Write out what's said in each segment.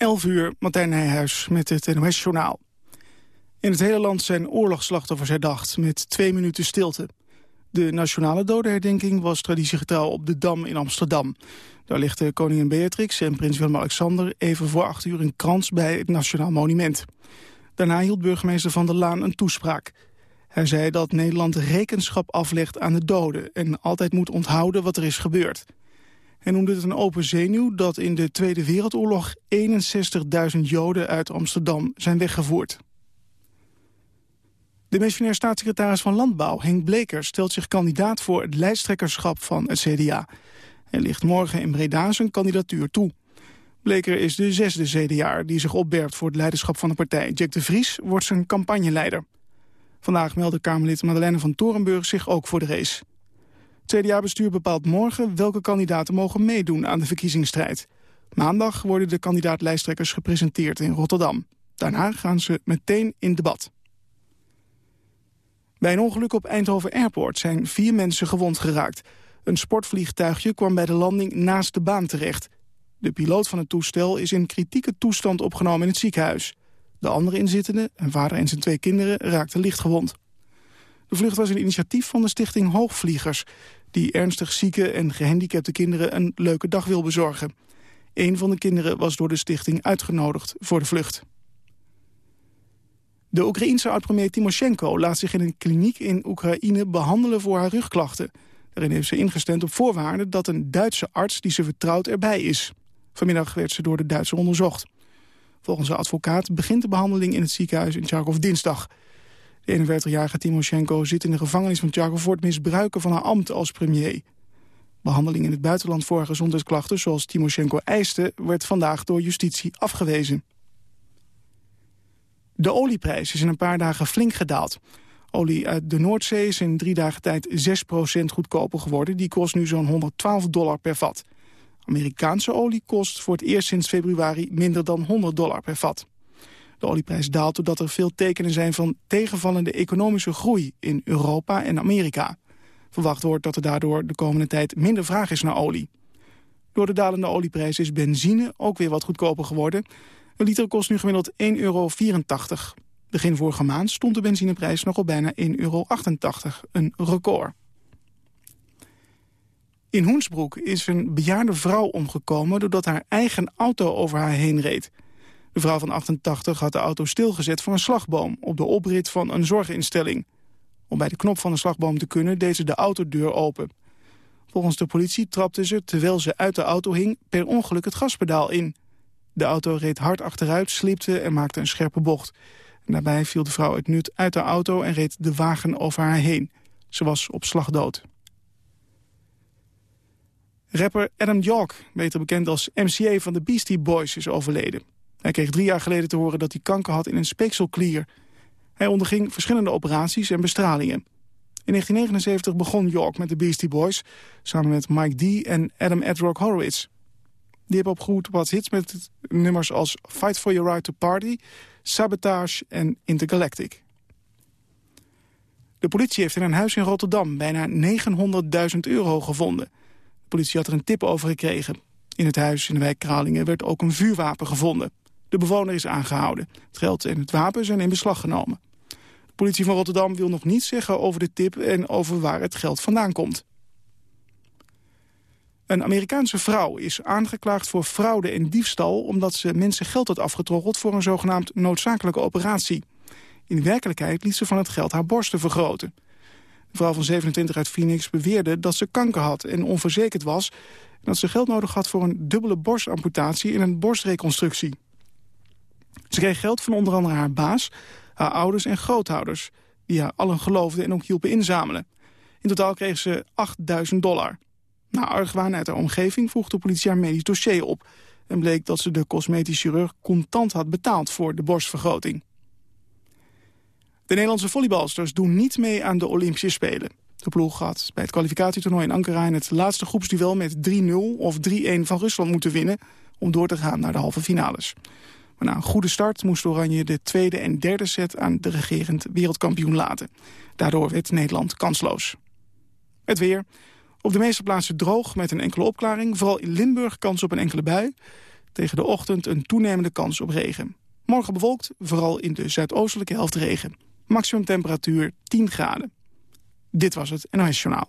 11 uur, Martijn Nijhuis met het NOS-journaal. In het hele land zijn oorlogsslachtoffers herdacht, met twee minuten stilte. De nationale dodenherdenking was traditiegetrouw op de Dam in Amsterdam. Daar lichten koningin Beatrix en prins Willem-Alexander... even voor acht uur een krans bij het Nationaal Monument. Daarna hield burgemeester Van der Laan een toespraak. Hij zei dat Nederland rekenschap aflegt aan de doden... en altijd moet onthouden wat er is gebeurd. Hij noemde het een open zenuw dat in de Tweede Wereldoorlog 61.000 Joden uit Amsterdam zijn weggevoerd. De missionair staatssecretaris van Landbouw, Henk Bleker, stelt zich kandidaat voor het lijsttrekkerschap van het CDA. Hij ligt morgen in Breda zijn kandidatuur toe. Bleker is de zesde CDA die zich opwerpt voor het leiderschap van de partij. Jack de Vries wordt zijn campagneleider. Vandaag meldde Kamerlid Madeleine van Torenburg zich ook voor de race. CDA-bestuur bepaalt morgen welke kandidaten mogen meedoen aan de verkiezingsstrijd. Maandag worden de kandidaat-lijsttrekkers gepresenteerd in Rotterdam. Daarna gaan ze meteen in debat. Bij een ongeluk op Eindhoven Airport zijn vier mensen gewond geraakt. Een sportvliegtuigje kwam bij de landing naast de baan terecht. De piloot van het toestel is in kritieke toestand opgenomen in het ziekenhuis. De andere inzittenden, een vader en zijn twee kinderen, raakten lichtgewond. De vlucht was een initiatief van de stichting Hoogvliegers... die ernstig zieke en gehandicapte kinderen een leuke dag wil bezorgen. Een van de kinderen was door de stichting uitgenodigd voor de vlucht. De Oekraïense oud-premier Timoshenko laat zich in een kliniek in Oekraïne behandelen voor haar rugklachten. Daarin heeft ze ingestemd op voorwaarde dat een Duitse arts die ze vertrouwt erbij is. Vanmiddag werd ze door de Duitser onderzocht. Volgens de advocaat begint de behandeling in het ziekenhuis in Charkov dinsdag. De 41-jarige Timoshenko zit in de gevangenis van Charkov voor het misbruiken van haar ambt als premier. Behandeling in het buitenland voor gezondheidsklachten, zoals Timoshenko eiste, werd vandaag door justitie afgewezen. De olieprijs is in een paar dagen flink gedaald. Olie uit de Noordzee is in drie dagen tijd 6% goedkoper geworden. Die kost nu zo'n 112 dollar per vat. Amerikaanse olie kost voor het eerst sinds februari minder dan 100 dollar per vat. De olieprijs daalt doordat er veel tekenen zijn van tegenvallende economische groei in Europa en Amerika. Verwacht wordt dat er daardoor de komende tijd minder vraag is naar olie. Door de dalende olieprijs is benzine ook weer wat goedkoper geworden. Een liter kost nu gemiddeld 1,84 euro. Begin vorige maand stond de benzineprijs nog op bijna 1,88 euro, een record. In Hoensbroek is een bejaarde vrouw omgekomen doordat haar eigen auto over haar heen reed. De vrouw van 88 had de auto stilgezet voor een slagboom op de oprit van een zorginstelling. Om bij de knop van de slagboom te kunnen deed ze de autodeur open. Volgens de politie trapte ze, terwijl ze uit de auto hing, per ongeluk het gaspedaal in. De auto reed hard achteruit, slipte en maakte een scherpe bocht. daarbij viel de vrouw het nut uit de auto en reed de wagen over haar heen. Ze was op slag dood. Rapper Adam York, beter bekend als MCA van de Beastie Boys, is overleden. Hij kreeg drie jaar geleden te horen dat hij kanker had in een speekselklier. Hij onderging verschillende operaties en bestralingen. In 1979 begon York met de Beastie Boys... samen met Mike D en Adam Edrock Horowitz. Die hebben opgegroeid wat hits met nummers als Fight for Your Right to Party... Sabotage en Intergalactic. De politie heeft in een huis in Rotterdam bijna 900.000 euro gevonden. De politie had er een tip over gekregen. In het huis in de wijk Kralingen werd ook een vuurwapen gevonden. De bewoner is aangehouden. Het geld en het wapen zijn in beslag genomen. De politie van Rotterdam wil nog niets zeggen over de tip... en over waar het geld vandaan komt. Een Amerikaanse vrouw is aangeklaagd voor fraude en diefstal... omdat ze mensen geld had afgetroggeld voor een zogenaamd noodzakelijke operatie. In werkelijkheid liet ze van het geld haar borsten vergroten. De vrouw van 27 uit Phoenix beweerde dat ze kanker had en onverzekerd was... en dat ze geld nodig had voor een dubbele borstamputatie en een borstreconstructie. Ze kreeg geld van onder andere haar baas, haar ouders en grootouders... die haar allen geloofden en ook hielpen inzamelen. In totaal kreeg ze 8000 dollar. Na argwaan uit haar omgeving vroeg de politie haar medisch dossier op... en bleek dat ze de cosmetisch chirurg contant had betaald voor de borstvergroting. De Nederlandse volleybalsters doen niet mee aan de Olympische Spelen. De ploeg had bij het kwalificatietoernooi in Ankara... in het laatste groepsduel met 3-0 of 3-1 van Rusland moeten winnen... om door te gaan naar de halve finales. Maar na een goede start moest Oranje de tweede en derde set... aan de regerend wereldkampioen laten. Daardoor werd Nederland kansloos. Het weer. Op de meeste plaatsen droog met een enkele opklaring. Vooral in Limburg kans op een enkele bui. Tegen de ochtend een toenemende kans op regen. Morgen bewolkt, vooral in de zuidoostelijke helft regen. Maximum temperatuur 10 graden. Dit was het NOS Journaal.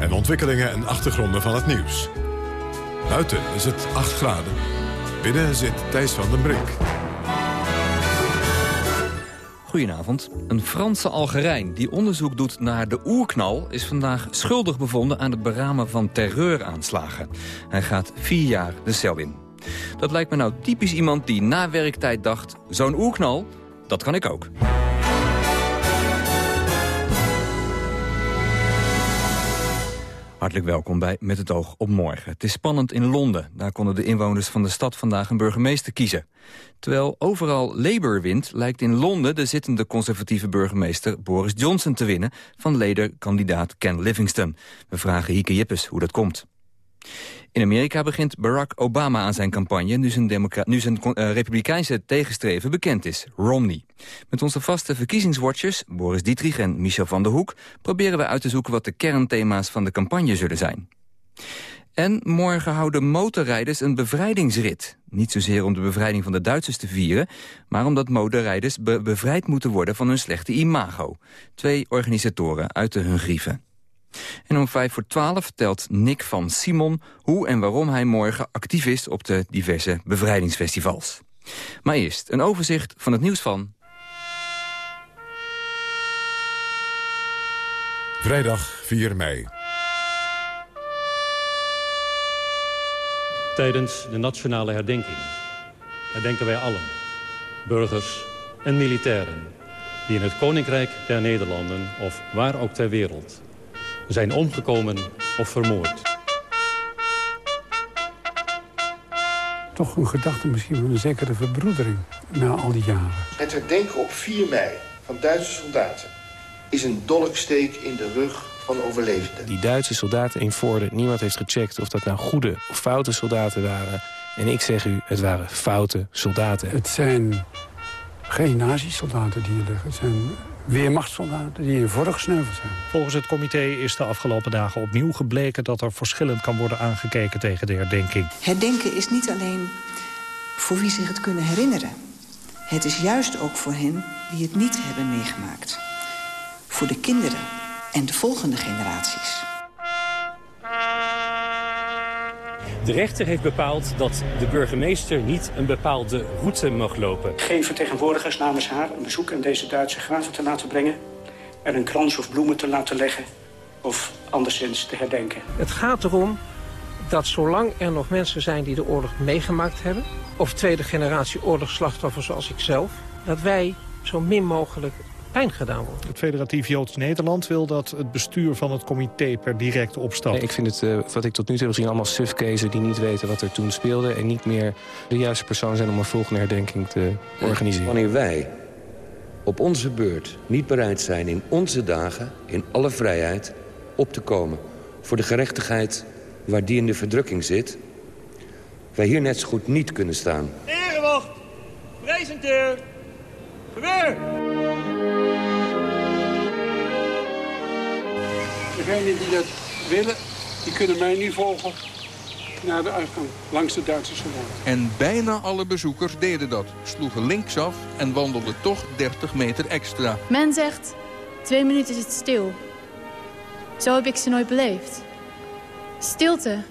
en ontwikkelingen en achtergronden van het nieuws. Buiten is het 8 graden. Binnen zit Thijs van den Brink. Goedenavond. Een Franse Algerijn die onderzoek doet naar de oerknal... is vandaag schuldig bevonden aan het beramen van terreuraanslagen. Hij gaat vier jaar de cel in. Dat lijkt me nou typisch iemand die na werktijd dacht... zo'n oerknal, dat kan ik ook. Hartelijk welkom bij Met het oog op morgen. Het is spannend in Londen. Daar konden de inwoners van de stad vandaag een burgemeester kiezen. Terwijl overal Labour wint, lijkt in Londen de zittende conservatieve burgemeester Boris Johnson te winnen van lederkandidaat Ken Livingstone. We vragen Hieke Jippes hoe dat komt. In Amerika begint Barack Obama aan zijn campagne... nu zijn, nu zijn uh, republikeinse tegenstreven bekend is, Romney. Met onze vaste verkiezingswatchers, Boris Dietrich en Michel van der Hoek... proberen we uit te zoeken wat de kernthema's van de campagne zullen zijn. En morgen houden motorrijders een bevrijdingsrit. Niet zozeer om de bevrijding van de Duitsers te vieren... maar omdat motorrijders bevrijd moeten worden van hun slechte imago. Twee organisatoren uiten hun grieven. En om vijf voor twaalf vertelt Nick van Simon hoe en waarom hij morgen actief is op de diverse bevrijdingsfestivals. Maar eerst een overzicht van het nieuws van... Vrijdag 4 mei. Tijdens de nationale herdenking herdenken wij allen, burgers en militairen... die in het Koninkrijk der Nederlanden of waar ook ter wereld zijn omgekomen of vermoord. Toch een gedachte misschien van een zekere verbroedering na al die jaren. Het herdenken op 4 mei van Duitse soldaten is een dolksteek in de rug van overlevenden. Die Duitse soldaten in Voorde, niemand heeft gecheckt of dat nou goede of foute soldaten waren. En ik zeg u, het waren foute soldaten. Het zijn geen nazi-soldaten die hier liggen. Het zijn weermachtssoldaten die hiervoor gesneuveld zijn. Volgens het comité is de afgelopen dagen opnieuw gebleken... dat er verschillend kan worden aangekeken tegen de herdenking. Herdenken is niet alleen voor wie zich het kunnen herinneren. Het is juist ook voor hen die het niet hebben meegemaakt. Voor de kinderen en de volgende generaties. De rechter heeft bepaald dat de burgemeester niet een bepaalde route mag lopen. Geen vertegenwoordigers namens haar een bezoek aan deze Duitse graven te laten brengen... en een krans of bloemen te laten leggen of anderszins te herdenken. Het gaat erom dat zolang er nog mensen zijn die de oorlog meegemaakt hebben... of tweede generatie oorlogsslachtoffers zoals ik zelf... dat wij zo min mogelijk pijn gedaan wordt. Het Federatief Joods Nederland wil dat het bestuur van het comité per direct opstapt. Nee, ik vind het, uh, wat ik tot nu toe heb gezien, allemaal sufkezen die niet weten wat er toen speelde... en niet meer de juiste persoon zijn om een volgende herdenking te organiseren. Wanneer wij op onze beurt niet bereid zijn in onze dagen, in alle vrijheid, op te komen... voor de gerechtigheid waar die in de verdrukking zit... wij hier net zo goed niet kunnen staan. Erewacht, presenteer, geweer! Degenen die dat willen, die kunnen mij nu volgen naar de uitgang, langs de Duitse soldaten. En bijna alle bezoekers deden dat, sloegen linksaf en wandelden toch 30 meter extra. Men zegt, twee minuten is het stil. Zo heb ik ze nooit beleefd. Stilte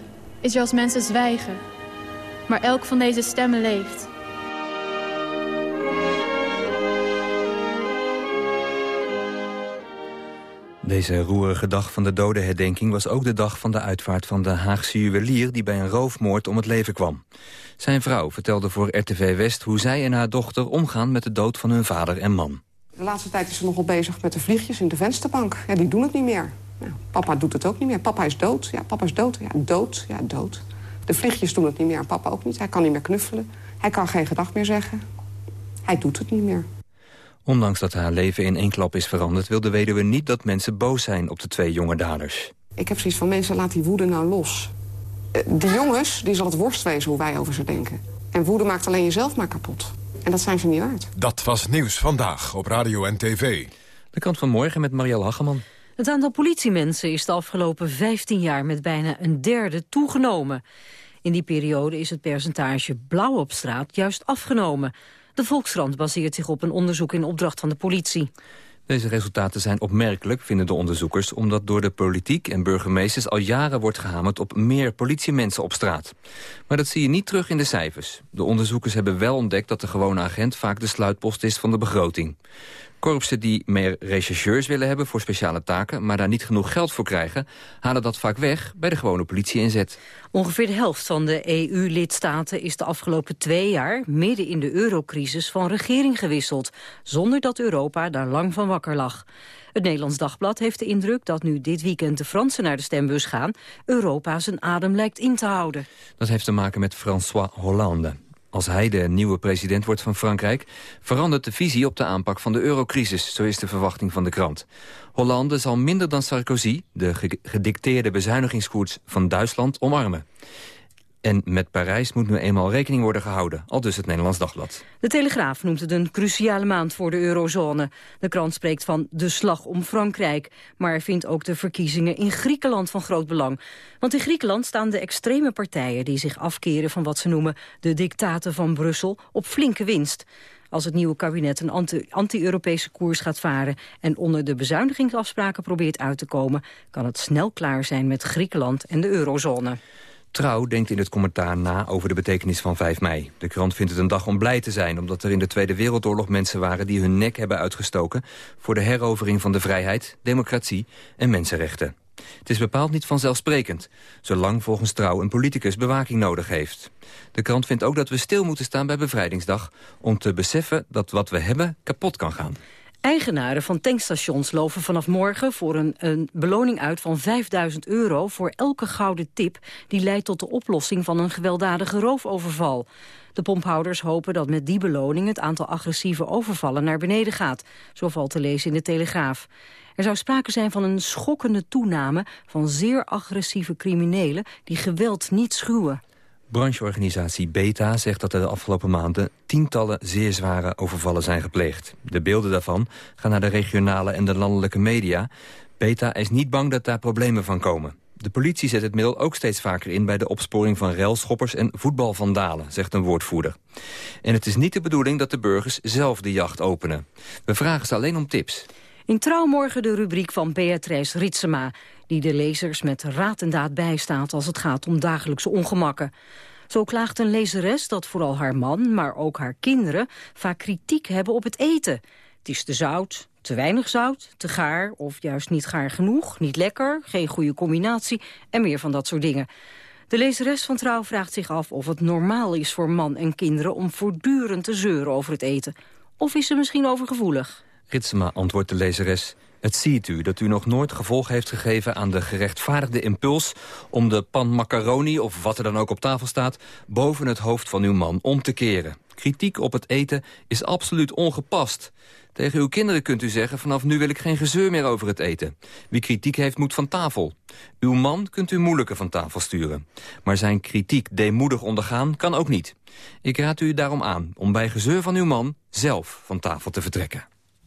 is er als mensen zwijgen. Maar elk van deze stemmen leeft. Deze roerige dag van de dodenherdenking was ook de dag van de uitvaart van de Haagse juwelier die bij een roofmoord om het leven kwam. Zijn vrouw vertelde voor RTV West hoe zij en haar dochter omgaan met de dood van hun vader en man. De laatste tijd is ze nogal bezig met de vliegjes in de vensterbank. Ja, die doen het niet meer. Nou, papa doet het ook niet meer. Papa is dood. Ja, papa is dood. Ja, dood. Ja, dood. De vliegjes doen het niet meer papa ook niet. Hij kan niet meer knuffelen. Hij kan geen gedag meer zeggen. Hij doet het niet meer. Ondanks dat haar leven in één klap is veranderd... wil de weduwe niet dat mensen boos zijn op de twee jonge daders. Ik heb zoiets van mensen, laat die woede nou los. Eh, die jongens, die zal het worst wezen hoe wij over ze denken. En woede maakt alleen jezelf maar kapot. En dat zijn ze niet waard. Dat was Nieuws Vandaag op Radio en TV. De kant van morgen met Marielle Hageman. Het aantal politiemensen is de afgelopen 15 jaar met bijna een derde toegenomen. In die periode is het percentage blauw op straat juist afgenomen. De Volkskrant baseert zich op een onderzoek in opdracht van de politie. Deze resultaten zijn opmerkelijk, vinden de onderzoekers... omdat door de politiek en burgemeesters al jaren wordt gehamerd... op meer politiemensen op straat. Maar dat zie je niet terug in de cijfers. De onderzoekers hebben wel ontdekt dat de gewone agent... vaak de sluitpost is van de begroting. Korpsen die meer rechercheurs willen hebben voor speciale taken... maar daar niet genoeg geld voor krijgen... halen dat vaak weg bij de gewone politie-inzet. Ongeveer de helft van de EU-lidstaten is de afgelopen twee jaar... midden in de eurocrisis van regering gewisseld... zonder dat Europa daar lang van wakker lag. Het Nederlands Dagblad heeft de indruk dat nu dit weekend de Fransen naar de stembus gaan... Europa zijn adem lijkt in te houden. Dat heeft te maken met François Hollande. Als hij de nieuwe president wordt van Frankrijk... verandert de visie op de aanpak van de eurocrisis, zo is de verwachting van de krant. Hollande zal minder dan Sarkozy de gedicteerde bezuinigingskoers van Duitsland omarmen. En met Parijs moet nu eenmaal rekening worden gehouden, al dus het Nederlands Dagblad. De Telegraaf noemt het een cruciale maand voor de eurozone. De krant spreekt van de slag om Frankrijk, maar vindt ook de verkiezingen in Griekenland van groot belang. Want in Griekenland staan de extreme partijen die zich afkeren van wat ze noemen de dictaten van Brussel op flinke winst als het nieuwe kabinet een anti-Europese koers gaat varen... en onder de bezuinigingsafspraken probeert uit te komen... kan het snel klaar zijn met Griekenland en de eurozone. Trouw denkt in het commentaar na over de betekenis van 5 mei. De krant vindt het een dag om blij te zijn... omdat er in de Tweede Wereldoorlog mensen waren die hun nek hebben uitgestoken... voor de herovering van de vrijheid, democratie en mensenrechten. Het is bepaald niet vanzelfsprekend, zolang volgens Trouw een politicus bewaking nodig heeft. De krant vindt ook dat we stil moeten staan bij Bevrijdingsdag... om te beseffen dat wat we hebben kapot kan gaan. Eigenaren van tankstations loven vanaf morgen voor een, een, beloning uit van 5000 euro voor elke gouden tip die leidt tot de oplossing van een gewelddadige roofoverval. De pomphouders hopen dat met die beloning het aantal agressieve overvallen naar beneden gaat, zo valt te lezen in de Telegraaf. Er zou sprake zijn van een schokkende toename van zeer agressieve criminelen die geweld niet schuwen. Brancheorganisatie Beta zegt dat er de afgelopen maanden tientallen zeer zware overvallen zijn gepleegd. De beelden daarvan gaan naar de regionale en de landelijke media. Beta is niet bang dat daar problemen van komen. De politie zet het middel ook steeds vaker in bij de opsporing van relschoppers en voetbalvandalen, zegt een woordvoerder. En het is niet de bedoeling dat de burgers zelf de jacht openen. We vragen ze alleen om tips. In Trouw morgen de rubriek van Beatrice Ritsema... die de lezers met raad en daad bijstaat als het gaat om dagelijkse ongemakken. Zo klaagt een lezeres dat vooral haar man, maar ook haar kinderen... vaak kritiek hebben op het eten. Het is te zout, te weinig zout, te gaar of juist niet gaar genoeg... niet lekker, geen goede combinatie en meer van dat soort dingen. De lezeres van Trouw vraagt zich af of het normaal is voor man en kinderen... om voortdurend te zeuren over het eten. Of is ze misschien overgevoelig? Ritsema antwoordt de lezeres. Het ziet u dat u nog nooit gevolg heeft gegeven aan de gerechtvaardigde impuls... om de pan macaroni, of wat er dan ook op tafel staat... boven het hoofd van uw man om te keren. Kritiek op het eten is absoluut ongepast. Tegen uw kinderen kunt u zeggen... vanaf nu wil ik geen gezeur meer over het eten. Wie kritiek heeft, moet van tafel. Uw man kunt u moeilijker van tafel sturen. Maar zijn kritiek deemoedig ondergaan kan ook niet. Ik raad u daarom aan om bij gezeur van uw man... zelf van tafel te vertrekken.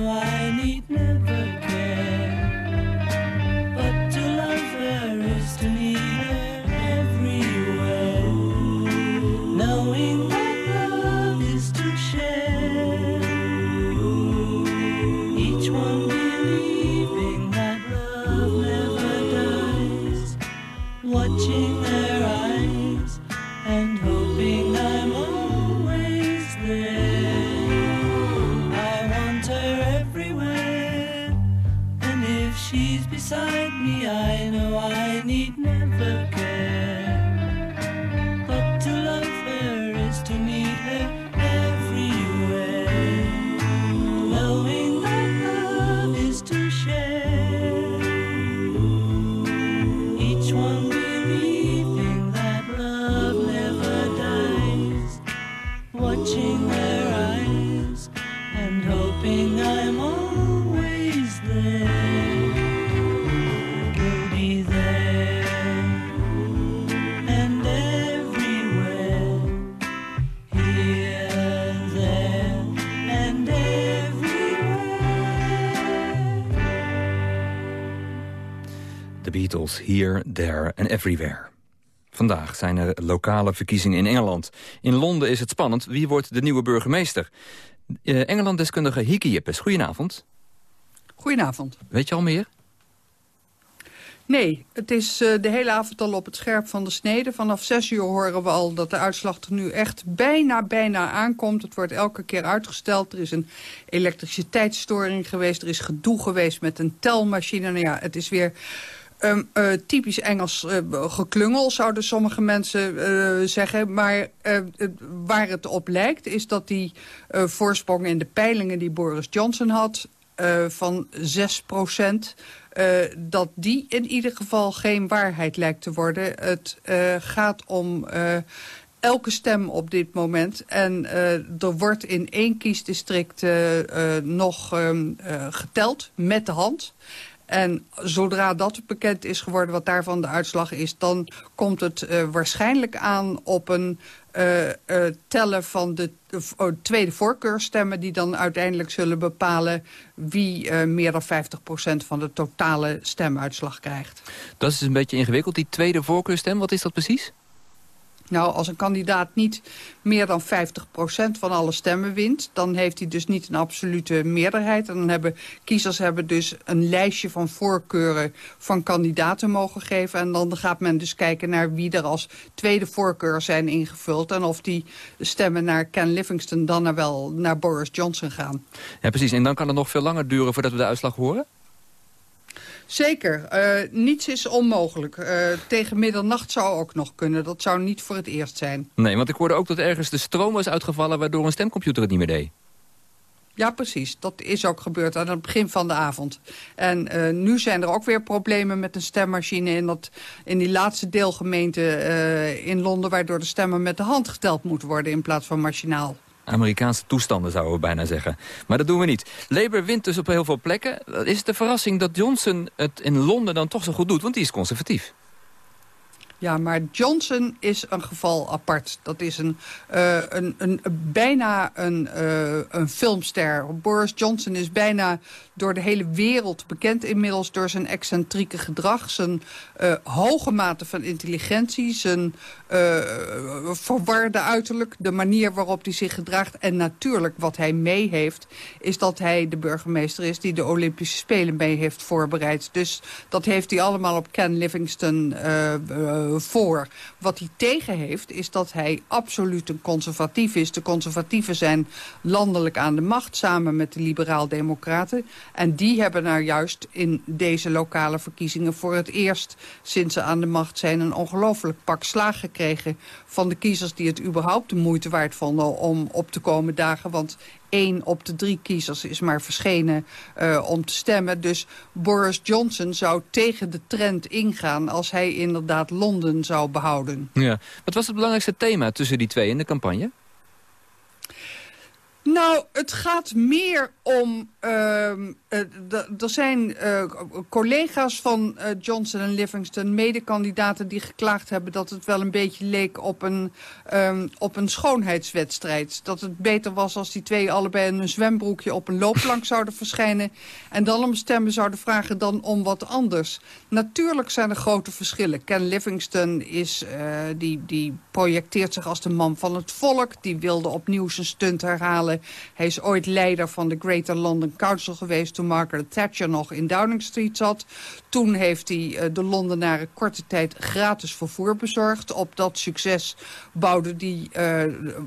why Everywhere. Vandaag zijn er lokale verkiezingen in Engeland. In Londen is het spannend. Wie wordt de nieuwe burgemeester? Uh, Engeland-deskundige Jippes, goedenavond. Goedenavond. Weet je al meer? Nee, het is uh, de hele avond al op het scherp van de snede. Vanaf zes uur horen we al dat de uitslag er nu echt bijna, bijna aankomt. Het wordt elke keer uitgesteld. Er is een elektriciteitsstoring geweest. Er is gedoe geweest met een telmachine. Nou ja, het is weer... Um, typisch Engels uh, geklungel, zouden sommige mensen uh, zeggen. Maar waar het op lijkt, is dat die voorsprong in de peilingen die Boris Johnson had... van 6 procent, dat die in ieder geval geen waarheid lijkt te worden. Het gaat om elke stem op dit moment. En er wordt in één kiesdistrict nog um, geteld met de hand. En zodra dat bekend is geworden wat daarvan de uitslag is... dan komt het uh, waarschijnlijk aan op een uh, uh, tellen van de oh, tweede voorkeurstemmen... die dan uiteindelijk zullen bepalen wie meer dan 50% van de totale stemuitslag krijgt. Dat is een beetje ingewikkeld, die tweede voorkeurstem. Wat is dat precies? Nou, als een kandidaat niet meer dan 50% van alle stemmen wint... dan heeft hij dus niet een absolute meerderheid. En dan hebben kiezers hebben dus een lijstje van voorkeuren van kandidaten mogen geven. En dan gaat men dus kijken naar wie er als tweede voorkeur zijn ingevuld... en of die stemmen naar Ken Livingston dan wel naar Boris Johnson gaan. Ja, precies. En dan kan het nog veel langer duren voordat we de uitslag horen? Zeker. Uh, niets is onmogelijk. Uh, tegen middernacht zou ook nog kunnen. Dat zou niet voor het eerst zijn. Nee, want ik hoorde ook dat ergens de stroom was uitgevallen... waardoor een stemcomputer het niet meer deed. Ja, precies. Dat is ook gebeurd aan het begin van de avond. En uh, nu zijn er ook weer problemen met een stemmachine... in, dat, in die laatste deelgemeente uh, in Londen... waardoor de stemmen met de hand geteld moeten worden in plaats van machinaal. Amerikaanse toestanden, zouden we bijna zeggen. Maar dat doen we niet. Labour wint dus op heel veel plekken. Is het de verrassing dat Johnson het in Londen dan toch zo goed doet? Want die is conservatief. Ja, maar Johnson is een geval apart. Dat is een, uh, een, een, bijna een, uh, een filmster. Boris Johnson is bijna door de hele wereld bekend inmiddels... door zijn excentrieke gedrag, zijn uh, hoge mate van intelligentie... zijn verwarde uiterlijk, de manier waarop hij zich gedraagt... en natuurlijk wat hij mee heeft... is dat hij de burgemeester is die de Olympische Spelen mee heeft voorbereid. Dus dat heeft hij allemaal op Ken Livingston voor. Wat hij tegen heeft, is dat hij absoluut een conservatief is. De conservatieven zijn landelijk aan de macht, samen met de liberaal-democraten. En die hebben nou juist in deze lokale verkiezingen... voor het eerst sinds ze aan de macht zijn... een ongelooflijk pak slaag gekregen van de kiezers... die het überhaupt de moeite waard vonden om op te komen dagen. Want één op de drie kiezers is maar verschenen uh, om te stemmen. Dus Boris Johnson zou tegen de trend ingaan... als hij inderdaad Londen zou behouden. Ja. Wat was het belangrijkste thema tussen die twee in de campagne? Nou, het gaat meer om... Uh, er zijn uh, collega's van uh, Johnson en Livingston, medekandidaten die geklaagd hebben dat het wel een beetje leek op een, um, op een schoonheidswedstrijd. Dat het beter was als die twee allebei in een zwembroekje op een loopplank zouden verschijnen en dan om stemmen zouden vragen dan om wat anders. Natuurlijk zijn er grote verschillen. Ken Livingston is, die, die projecteert zich als de man van het volk. Die wilde opnieuw zijn stunt herhalen. Hij is ooit leider van de Great Greater London Council geweest... toen Margaret Thatcher nog in Downing Street zat. Toen heeft hij uh, de Londenaren korte tijd gratis vervoer bezorgd. Op dat succes bouwde die, uh,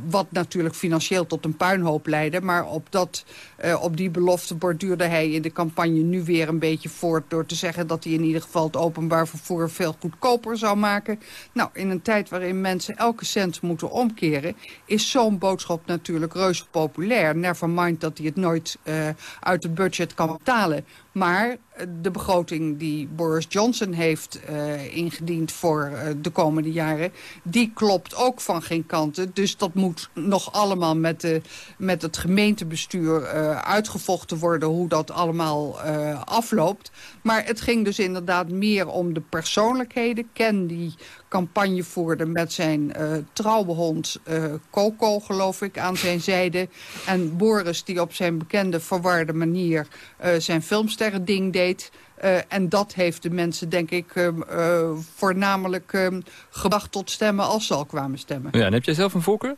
wat natuurlijk financieel tot een puinhoop leidde... maar op, dat, uh, op die belofte borduurde hij in de campagne nu weer een beetje voort... door te zeggen dat hij in ieder geval het openbaar vervoer veel goedkoper zou maken. Nou, in een tijd waarin mensen elke cent moeten omkeren... is zo'n boodschap natuurlijk reuze populair. Never mind dat hij het nooit uh, uit het budget kan betalen. Maar de begroting die Boris Johnson heeft uh, ingediend voor de komende jaren... die klopt ook van geen kanten. Dus dat moet nog allemaal met, de, met het gemeentebestuur uitgevochten worden... hoe dat allemaal afloopt. Maar het ging dus inderdaad meer om de persoonlijkheden. Ken die campagne voerde met zijn uh, trouwe hond uh, Coco, geloof ik, aan zijn zijde. En Boris die op zijn bekende verwarde manier uh, zijn filmsterren ding deed. En dat heeft de mensen, denk ik, voornamelijk gebracht tot stemmen als ze al kwamen stemmen. Ja, en heb jij zelf een voorkeur?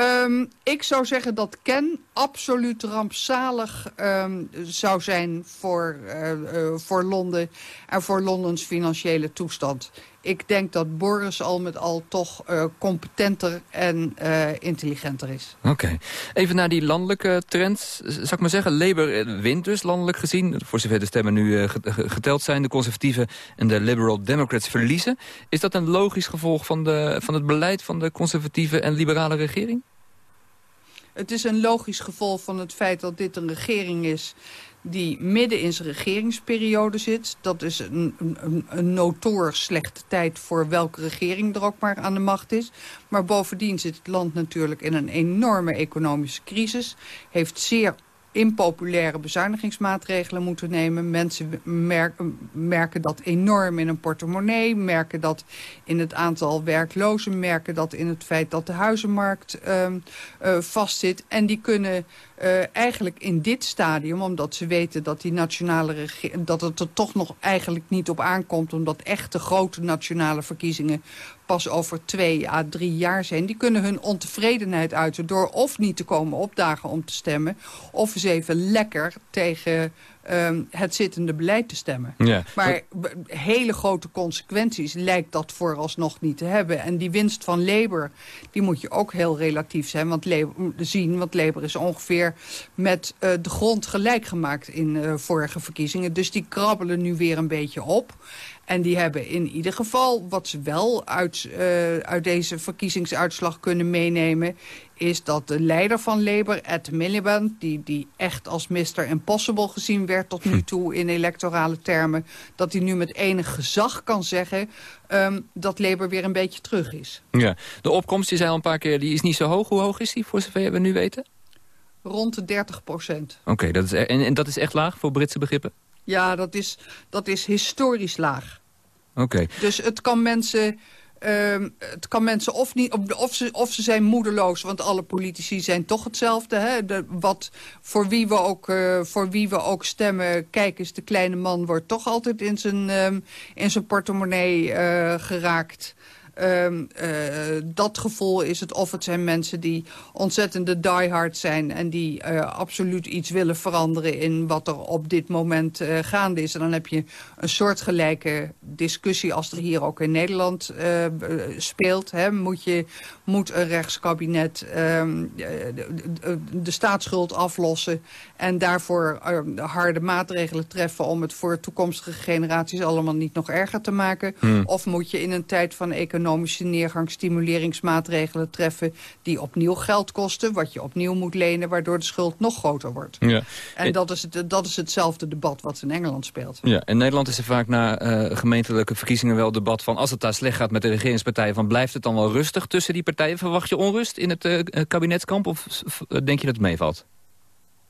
Um, ik zou zeggen dat Ken absoluut rampzalig um, zou zijn voor, uh, uh, voor Londen en voor Londens financiële toestand. Ik denk dat Boris al met al toch uh, competenter en intelligenter is. Oké. Okay. Even naar die landelijke trends. Zal ik maar zeggen, Labour wint dus landelijk gezien. Voor zover de stemmen nu geteld zijn. De conservatieven en de Liberal Democrats verliezen. Is dat een logisch gevolg van, de, van het beleid van de conservatieve en liberale regering? Het is een logisch gevolg van het feit dat dit een regering is die midden in zijn regeringsperiode zit. Dat is een, een, een notoor slechte tijd voor welke regering er ook maar aan de macht is. Maar bovendien zit het land natuurlijk in een enorme economische crisis. Heeft zeer impopulaire bezuinigingsmaatregelen moeten nemen. Mensen merken, merken dat enorm in een portemonnee, merken dat in het aantal werklozen, merken dat in het feit dat de huizenmarkt uh, uh, vastzit. En die kunnen uh, eigenlijk in dit stadium, omdat ze weten dat die nationale dat het er toch nog eigenlijk niet op aankomt, omdat echte grote nationale verkiezingen pas over twee à drie jaar zijn... die kunnen hun ontevredenheid uiten door of niet te komen opdagen om te stemmen... of eens even lekker tegen um, het zittende beleid te stemmen. Ja. Maar hele grote consequenties lijkt dat vooralsnog niet te hebben. En die winst van Labour, die moet je ook heel relatief zijn, want Labour, zien. Want Labour is ongeveer met uh, de grond gelijk gemaakt in uh, vorige verkiezingen. Dus die krabbelen nu weer een beetje op. En die hebben in ieder geval, wat ze wel uit, uh, uit deze verkiezingsuitslag kunnen meenemen... is dat de leider van Labour, Ed Miliband... die, die echt als Mr. Impossible gezien werd tot nu toe in electorale termen... dat hij nu met enig gezag kan zeggen um, dat Labour weer een beetje terug is. Ja, de opkomst, die zei al een paar keer, die is niet zo hoog. Hoe hoog is die, voor zover we nu weten? Rond de 30 procent. Oké, okay, dat is en, en dat is echt laag voor Britse begrippen? Ja, dat is, dat is historisch laag. Oké. Okay. Dus het kan mensen... Uh, het kan mensen of, niet, of, ze, of ze zijn moedeloos, want alle politici zijn toch hetzelfde. Hè? Wat, voor, wie we ook, uh, voor wie we ook stemmen, kijk eens, de kleine man wordt toch altijd in zijn, um, in zijn portemonnee uh, geraakt. Um, uh, dat gevoel is het. Of het zijn mensen die ontzettende diehard zijn... en die uh, absoluut iets willen veranderen in wat er op dit moment uh, gaande is. En dan heb je een soortgelijke discussie als er hier ook in Nederland speelt. Hè. Moet, je, moet een rechtskabinet um, de, de, de, staatsschuld aflossen... en daarvoor harde maatregelen treffen... om het voor toekomstige generaties allemaal niet nog erger te maken? Hmm. Of moet je in een tijd van economie economische neergang stimuleringsmaatregelen treffen... die opnieuw geld kosten, wat je opnieuw moet lenen... waardoor de schuld nog groter wordt. Ja. En dat is, het, dat is hetzelfde debat wat in Engeland speelt. Ja, in Nederland is er vaak na uh, gemeentelijke verkiezingen wel debat van... als het daar slecht gaat met de regeringspartijen... van blijft het dan wel rustig tussen die partijen? Verwacht je onrust in het uh, kabinetskamp of denk je dat het meevalt?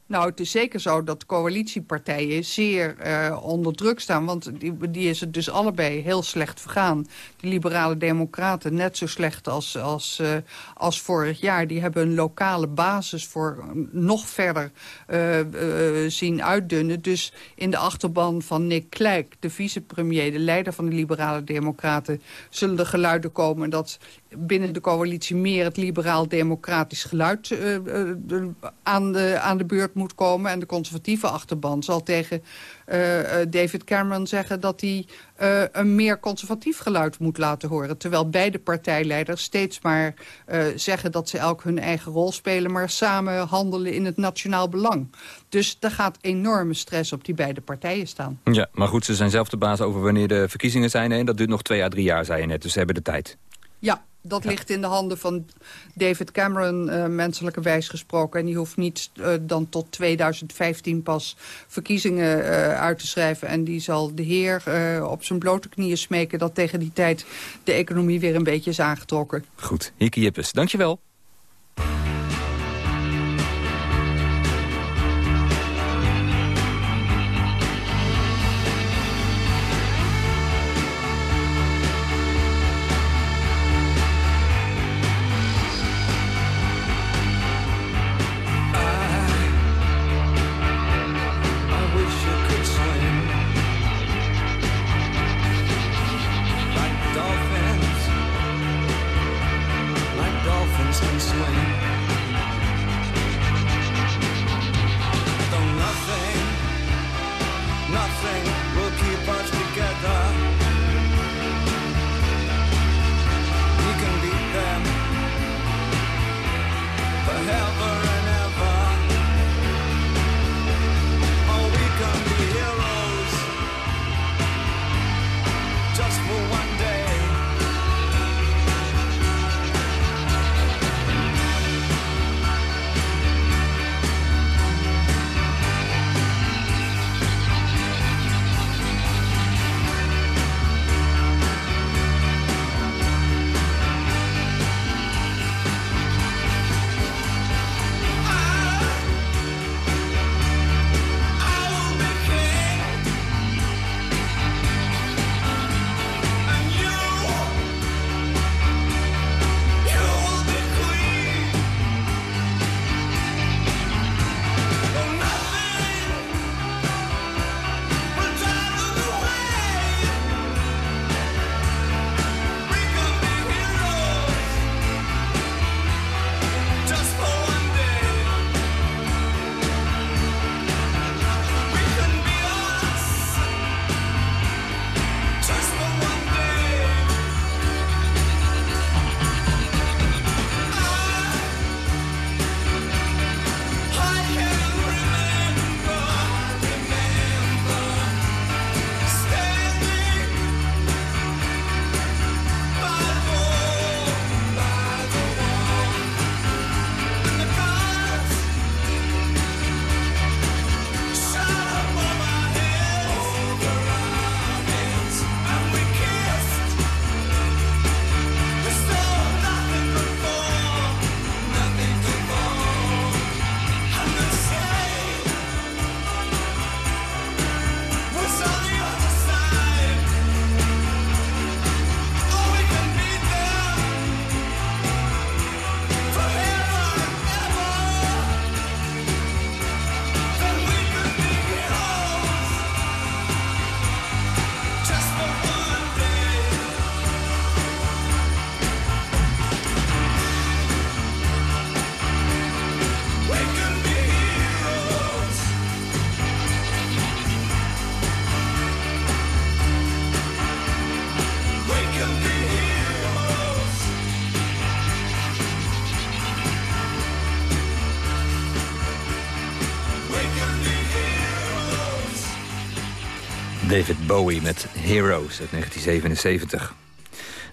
Nou, het is zeker zo dat coalitiepartijen zeer uh, onder druk staan. Want die, die is het dus allebei heel slecht vergaan. De liberale democraten net zo slecht als, als, uh, als vorig jaar. Die hebben een lokale basis voor nog verder zien uitdunnen. Dus in de achterban van Nick Clegg, de vicepremier... de leider van de liberale democraten... zullen er geluiden komen dat binnen de coalitie meer het liberaal-democratisch geluid uh, uh, aan, de, aan de beurt moet komen. En de conservatieve achterban zal tegen uh, David Cameron zeggen dat hij een meer conservatief geluid moet laten horen. Terwijl beide partijleiders steeds maar zeggen dat ze elk hun eigen rol spelen... maar samen handelen in het nationaal belang. Dus er gaat enorme stress op die beide partijen staan. Ja, maar goed, ze zijn zelf de baas over wanneer de verkiezingen zijn. En dat duurt nog twee à drie jaar, zei je net. Dus ze hebben de tijd. Ja, dat ligt in de handen van David Cameron, uh, menselijke wijs gesproken. En die hoeft niet uh, dan tot 2015 pas verkiezingen uh, uit te schrijven. En die zal de heer op zijn blote knieën smeken... dat tegen die tijd de economie weer een beetje is aangetrokken. Goed, Hieke Jippes, dankjewel. David Bowie met Heroes uit 1977.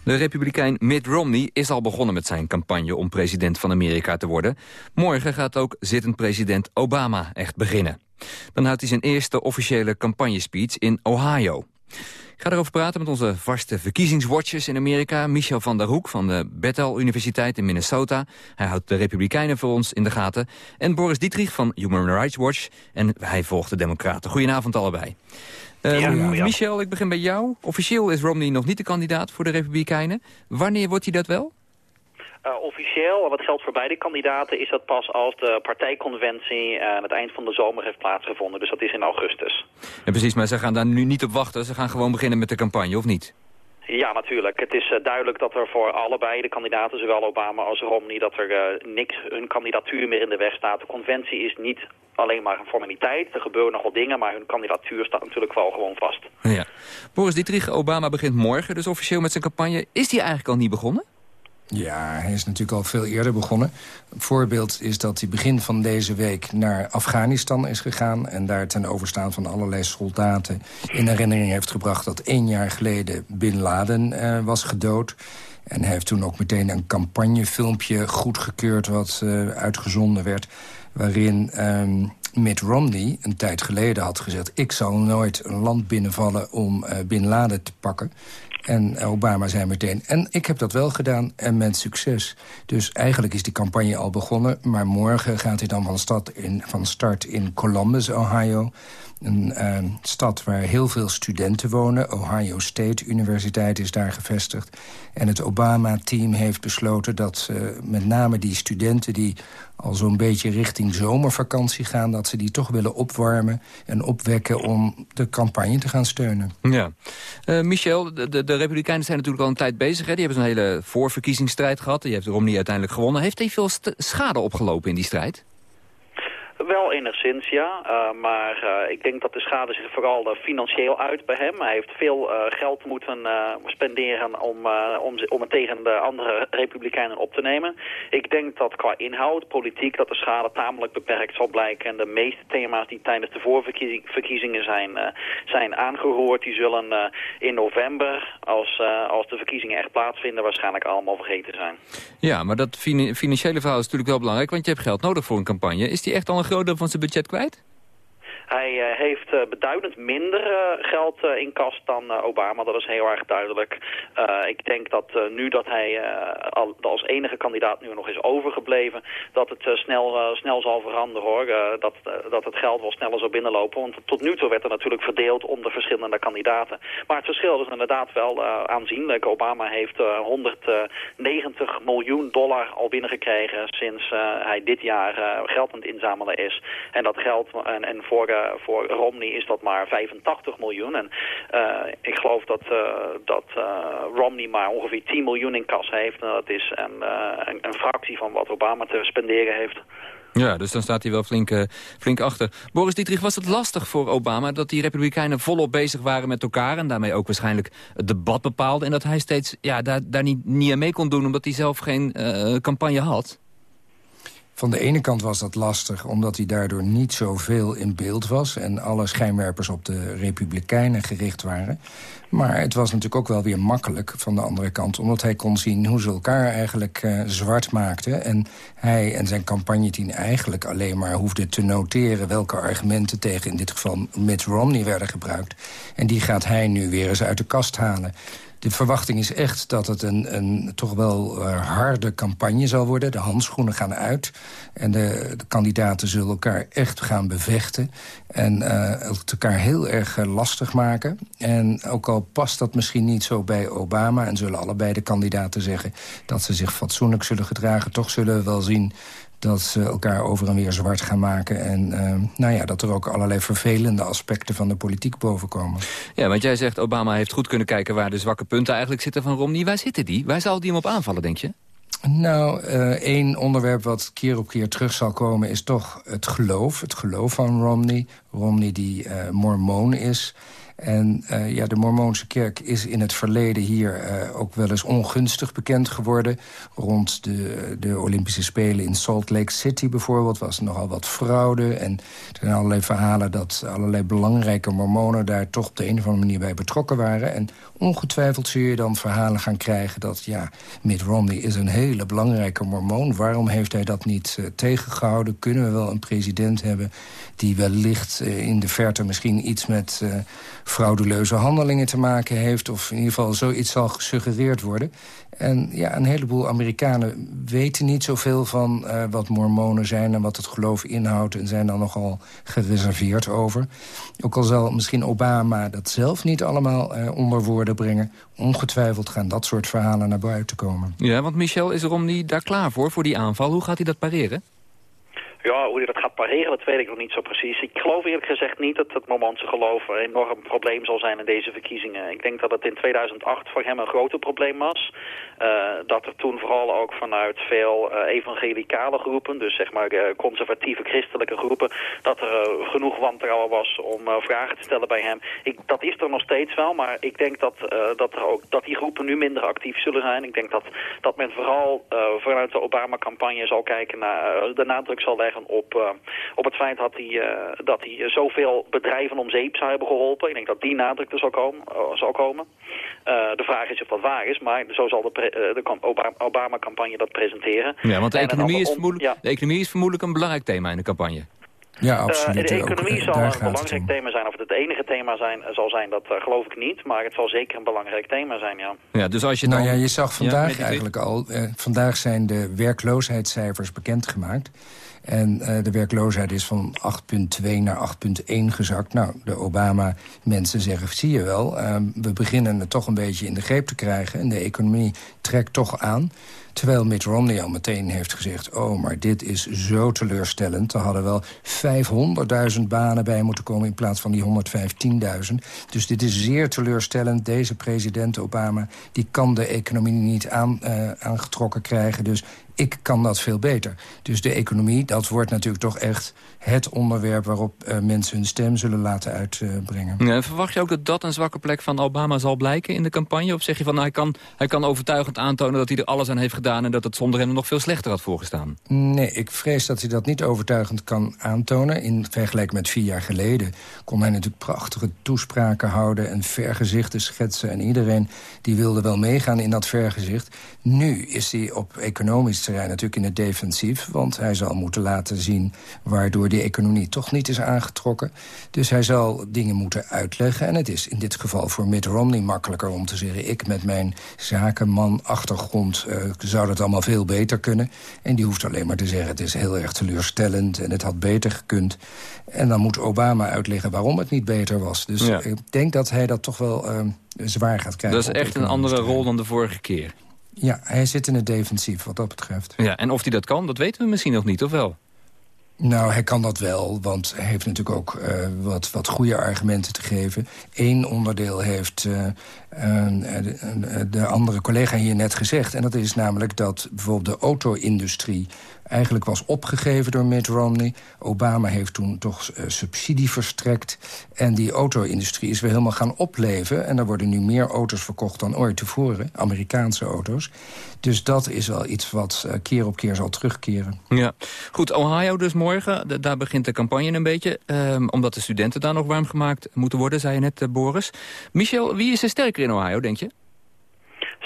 De republikein Mitt Romney is al begonnen met zijn campagne om president van Amerika te worden. Morgen gaat ook zittend president Obama echt beginnen. Dan houdt hij zijn eerste officiële campagnespeech in Ohio. ga erover praten met onze vaste verkiezingswatchers in Amerika. Michel van der Hoek van de Bethel Universiteit in Minnesota. Hij houdt de Republikeinen voor ons in de gaten. En Boris Dietrich van Human Rights Watch. En hij volgt de Democraten. Goedenavond allebei. Uh, ja, Michel, ik begin bij jou. Officieel is Romney nog niet de kandidaat voor de Republikeinen. Wanneer wordt hij dat wel? Uh, officieel, wat geldt voor beide kandidaten, is dat pas als de partijconventie uh, aan het eind van de zomer heeft plaatsgevonden. Dus dat is in augustus. Ja, precies, maar ze gaan daar nu niet op wachten. Ze gaan gewoon beginnen met de campagne, of niet? Ja, natuurlijk. Het is uh, duidelijk dat er voor allebei de kandidaten, zowel Obama als Romney, dat er uh, niks, hun kandidatuur meer in de weg staat. De conventie is niet alleen maar een formaliteit. Er gebeuren nog wel dingen, maar hun kandidatuur staat natuurlijk wel gewoon vast. Ja. Boris Dietrich, Obama begint morgen dus officieel met zijn campagne. Is die eigenlijk al niet begonnen? Ja, hij is natuurlijk al veel eerder begonnen. Een voorbeeld is dat hij begin van deze week naar Afghanistan is gegaan... en daar ten overstaan van allerlei soldaten in herinnering heeft gebracht... dat één jaar geleden Bin Laden uh, was gedood. En hij heeft toen ook meteen een campagnefilmpje goedgekeurd... wat uh, uitgezonden werd, waarin... Um, Mitt Romney een tijd geleden had gezegd... ik zal nooit een land binnenvallen om uh, Bin Laden te pakken. En Obama zei meteen, en ik heb dat wel gedaan en met succes. Dus eigenlijk is die campagne al begonnen. Maar morgen gaat hij dan van, in, van start in Columbus, Ohio. Een uh, stad waar heel veel studenten wonen. Ohio State Universiteit is daar gevestigd. En het Obama-team heeft besloten dat uh, met name die studenten... die al zo'n beetje richting zomervakantie gaan... dat ze die toch willen opwarmen en opwekken om de campagne te gaan steunen. Ja. Uh, Michel, de, de, Republikeinen zijn natuurlijk al een tijd bezig. Hè? Die hebben een hele voorverkiezingsstrijd gehad. Die heeft Romney uiteindelijk gewonnen. Heeft hij veel schade opgelopen in die strijd? Wel enigszins, ja. Uh, maar uh, ik denk dat de schade zich vooral uh, financieel uit bij hem. Hij heeft veel geld moeten spenderen om, om, om het tegen de andere republikeinen op te nemen. Ik denk dat qua inhoud, politiek, dat de schade tamelijk beperkt zal blijken. En de meeste thema's die tijdens de voorverkiezingen zijn, zijn aangehoord, die zullen in november, als, als de verkiezingen echt plaatsvinden, waarschijnlijk allemaal vergeten zijn. Ja, maar dat financiële verhaal is natuurlijk wel belangrijk, want je hebt geld nodig voor een campagne. Is die echt al een groot deel van zijn budget kwijt? Hij uh, heeft uh, beduidend minder uh, geld in kas dan Obama, dat is heel erg duidelijk. ik denk dat nu dat hij al, als enige kandidaat nu nog is overgebleven, dat het snel, snel zal veranderen hoor. dat, dat het geld wel sneller zal binnenlopen, want tot nu toe werd er natuurlijk verdeeld onder verschillende kandidaten. Maar het verschil is inderdaad wel aanzienlijk. Obama heeft 190 miljoen dollar al binnengekregen sinds hij dit jaar geld aan het inzamelen is. En dat geld, en, en voor Romney is dat maar 85 miljoen. En uh, ik geloof dat, uh, dat Romney maar ongeveer 10 miljoen in kas heeft. En dat is een, een, een, fractie van wat Obama te spenderen heeft. Ja, dus dan staat hij wel flink, flink achter. Boris Dietrich, was het lastig voor Obama dat die republikeinen volop bezig waren met elkaar... en daarmee ook waarschijnlijk het debat bepaalde... en dat hij steeds ja, daar, daar niet, niet aan mee kon doen omdat hij zelf geen campagne had? Van de ene kant was dat lastig, omdat hij daardoor niet zoveel in beeld was... en alle schijnwerpers op de Republikeinen gericht waren. Maar het was natuurlijk ook wel weer makkelijk van de andere kant... omdat hij kon zien hoe ze elkaar eigenlijk uh, zwart maakten... en hij en zijn campagneteam eigenlijk alleen maar hoefden te noteren... welke argumenten tegen in dit geval Mitt Romney werden gebruikt. En die gaat hij nu weer eens uit de kast halen. De verwachting is echt dat het een, een toch wel uh, harde campagne zal worden. De handschoenen gaan uit. En de, kandidaten zullen elkaar echt gaan bevechten. En uh, het elkaar heel erg uh, lastig maken. En ook al past dat misschien niet zo bij Obama... en zullen allebei de kandidaten zeggen dat ze zich fatsoenlijk zullen gedragen... toch zullen we wel zien dat ze elkaar over en weer zwart gaan maken. En uh, nou ja, dat er ook allerlei vervelende aspecten van de politiek bovenkomen. Ja, want jij zegt Obama heeft goed kunnen kijken... waar de zwakke punten eigenlijk zitten van Romney. Waar zitten die? Waar zal die hem op aanvallen, denk je? Nou, uh, één onderwerp wat keer op keer terug zal komen... is toch het geloof, het geloof van Romney. Romney die uh, mormoon is... En uh, ja, de Mormoonse kerk is in het verleden hier uh, ook wel eens ongunstig bekend geworden. Rond de, de Olympische Spelen in Salt Lake City bijvoorbeeld was er nogal wat fraude. En er zijn allerlei verhalen dat allerlei belangrijke mormonen daar toch op de een of andere manier bij betrokken waren. En ongetwijfeld zul je dan verhalen gaan krijgen dat ja, Mitt Romney is een hele belangrijke mormoon. Waarom heeft hij dat niet uh, tegengehouden? Kunnen we wel een president hebben die wellicht in de verte misschien iets met frauduleuze handelingen te maken heeft... of in ieder geval zoiets zal gesuggereerd worden. En ja, een heleboel Amerikanen weten niet zoveel van uh, wat mormonen zijn... en wat het geloof inhoudt en zijn dan nogal gereserveerd over. Ook al zal misschien Obama dat zelf niet allemaal uh, onder woorden brengen... ongetwijfeld gaan dat soort verhalen naar buiten komen. Ja, want Michel, is Romney daar klaar voor, voor die aanval? Hoe gaat hij dat pareren? Ja, hoe hij dat gaat pareren, dat weet ik nog niet zo precies. Ik geloof eerlijk gezegd niet dat het Mormonse geloof een enorm probleem zal zijn in deze verkiezingen. Ik denk dat het in 2008 voor hem een groter probleem was. Uh, dat er toen vooral ook vanuit veel uh, evangelicale groepen, dus zeg maar uh, conservatieve christelijke groepen, dat er genoeg wantrouwen was om vragen te stellen bij hem. Ik, dat is er nog steeds wel, maar ik denk dat, dat, er ook, dat die groepen nu minder actief zullen zijn. Ik denk dat, dat men vooral vanuit de Obama-campagne zal kijken naar de nadruk zal leggen op, op het feit dat hij, dat hij zoveel bedrijven om zeep zou hebben geholpen. Ik denk dat die nadruk er zal komen. Zal komen. De vraag is of dat waar is, maar zo zal de, de Obama-campagne dat presenteren. Ja, want de economie, is vermoedelijk, ja. de economie is vermoedelijk een belangrijk thema in de campagne. Ja, absoluut. Uh, de economie ook, zal een belangrijk thema zijn. Of het het enige thema zijn, zal zijn, dat uh, geloof ik niet. Maar het zal zeker een belangrijk thema zijn, ja. ja dus als je dan... Nou ja, je zag vandaag ja, eigenlijk al... Uh, vandaag zijn de werkloosheidscijfers bekendgemaakt. En uh, de werkloosheid is van 8,2 naar 8,1 gezakt. Nou, de Obama-mensen zeggen, zie je wel... Uh, we beginnen het toch een beetje in de greep te krijgen... en de economie trekt toch aan... Terwijl Mitt Romney al meteen heeft gezegd... oh, maar dit is zo teleurstellend. Er hadden wel 500.000 banen bij moeten komen... in plaats van die 115.000. Dus dit is zeer teleurstellend. Deze president Obama die kan de economie niet aan, uh, aangetrokken krijgen. Dus ik kan dat veel beter. Dus de economie, dat wordt natuurlijk toch echt het onderwerp... waarop uh, mensen hun stem zullen laten uitbrengen. Uh, ja, verwacht je ook dat dat een zwakke plek van Obama zal blijken in de campagne? Of zeg je van, nou, hij, kan, hij kan overtuigend aantonen dat hij er alles aan heeft gedaan... en dat het zonder hem nog veel slechter had voorgestaan? Nee, ik vrees dat hij dat niet overtuigend kan aantonen. In vergelijking met vier jaar geleden kon hij natuurlijk prachtige toespraken houden... en vergezichten schetsen. En iedereen die wilde wel meegaan in dat vergezicht. Nu is hij op economisch natuurlijk in het defensief... want hij zal moeten laten zien waardoor die economie toch niet is aangetrokken. Dus hij zal dingen moeten uitleggen. En het is in dit geval voor Mitt Romney makkelijker om te zeggen... ik met mijn zakenman-achtergrond uh, zou dat allemaal veel beter kunnen. En die hoeft alleen maar te zeggen... het is heel erg teleurstellend en het had beter gekund. En dan moet Obama uitleggen waarom het niet beter was. Dus ja. ik denk dat hij dat toch wel uh, zwaar gaat krijgen. Dat is echt een andere rol dan de vorige keer. Ja, hij zit in het defensief wat dat betreft. Ja, en of hij dat kan, dat weten we misschien nog niet, of wel? Nou, hij kan dat wel, want hij heeft natuurlijk ook uh, wat, wat goede argumenten te geven. Eén onderdeel heeft uh, uh, de andere collega hier net gezegd. En dat is namelijk dat bijvoorbeeld de auto-industrie eigenlijk was opgegeven door Mitt Romney. Obama heeft toen toch uh, subsidie verstrekt. En die auto-industrie is weer helemaal gaan opleven. En er worden nu meer auto's verkocht dan ooit tevoren. Amerikaanse auto's. Dus dat is wel iets wat keer op keer zal terugkeren. Ja, goed. Ohio dus morgen. De, daar begint de campagne een beetje. Um, omdat de studenten daar nog warm gemaakt moeten worden, zei je net, Boris. Michel, wie is er sterker in Ohio, denk je?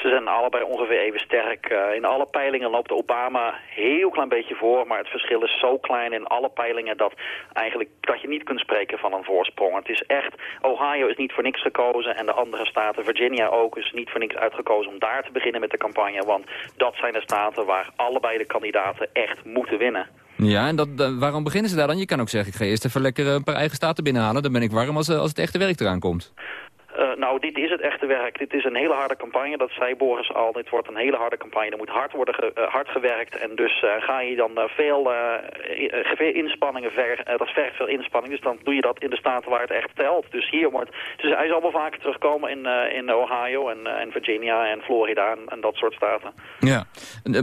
Ze zijn allebei ongeveer even sterk. Uh, in alle peilingen loopt Obama heel klein beetje voor, maar het verschil is zo klein in alle peilingen dat eigenlijk dat je niet kunt spreken van een voorsprong. Het is echt, Ohio is niet voor niks gekozen en de andere staten, Virginia ook, is niet voor niks uitgekozen om daar te beginnen met de campagne, want dat zijn de staten waar allebei de kandidaten echt moeten winnen. Ja, en dat, uh, waarom beginnen ze daar dan? Je kan ook zeggen, ik ga eerst even lekker een paar eigen staten binnenhalen. Dan ben ik warm als, als het echte werk eraan komt. Uh, nou, dit is het echte werk. Dit is een hele harde campagne. Dat zei Boris al. Dit wordt een hele harde campagne. Er moet hard worden ge uh, hard gewerkt. En dus uh, ga je dan veel, veel inspanningen ver. dat vergt veel inspanning. Dus dan doe je dat in de staten waar het echt telt. Dus hier wordt... Dus hij zal wel vaker terugkomen in, in Ohio en, Virginia en Florida en, en, dat soort staten. Ja.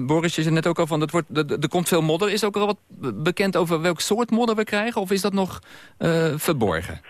Boris, je zei net ook al van... Dat wordt, er komt veel modder. Is ook al wat bekend over welk soort modder we krijgen? Of is dat nog verborgen?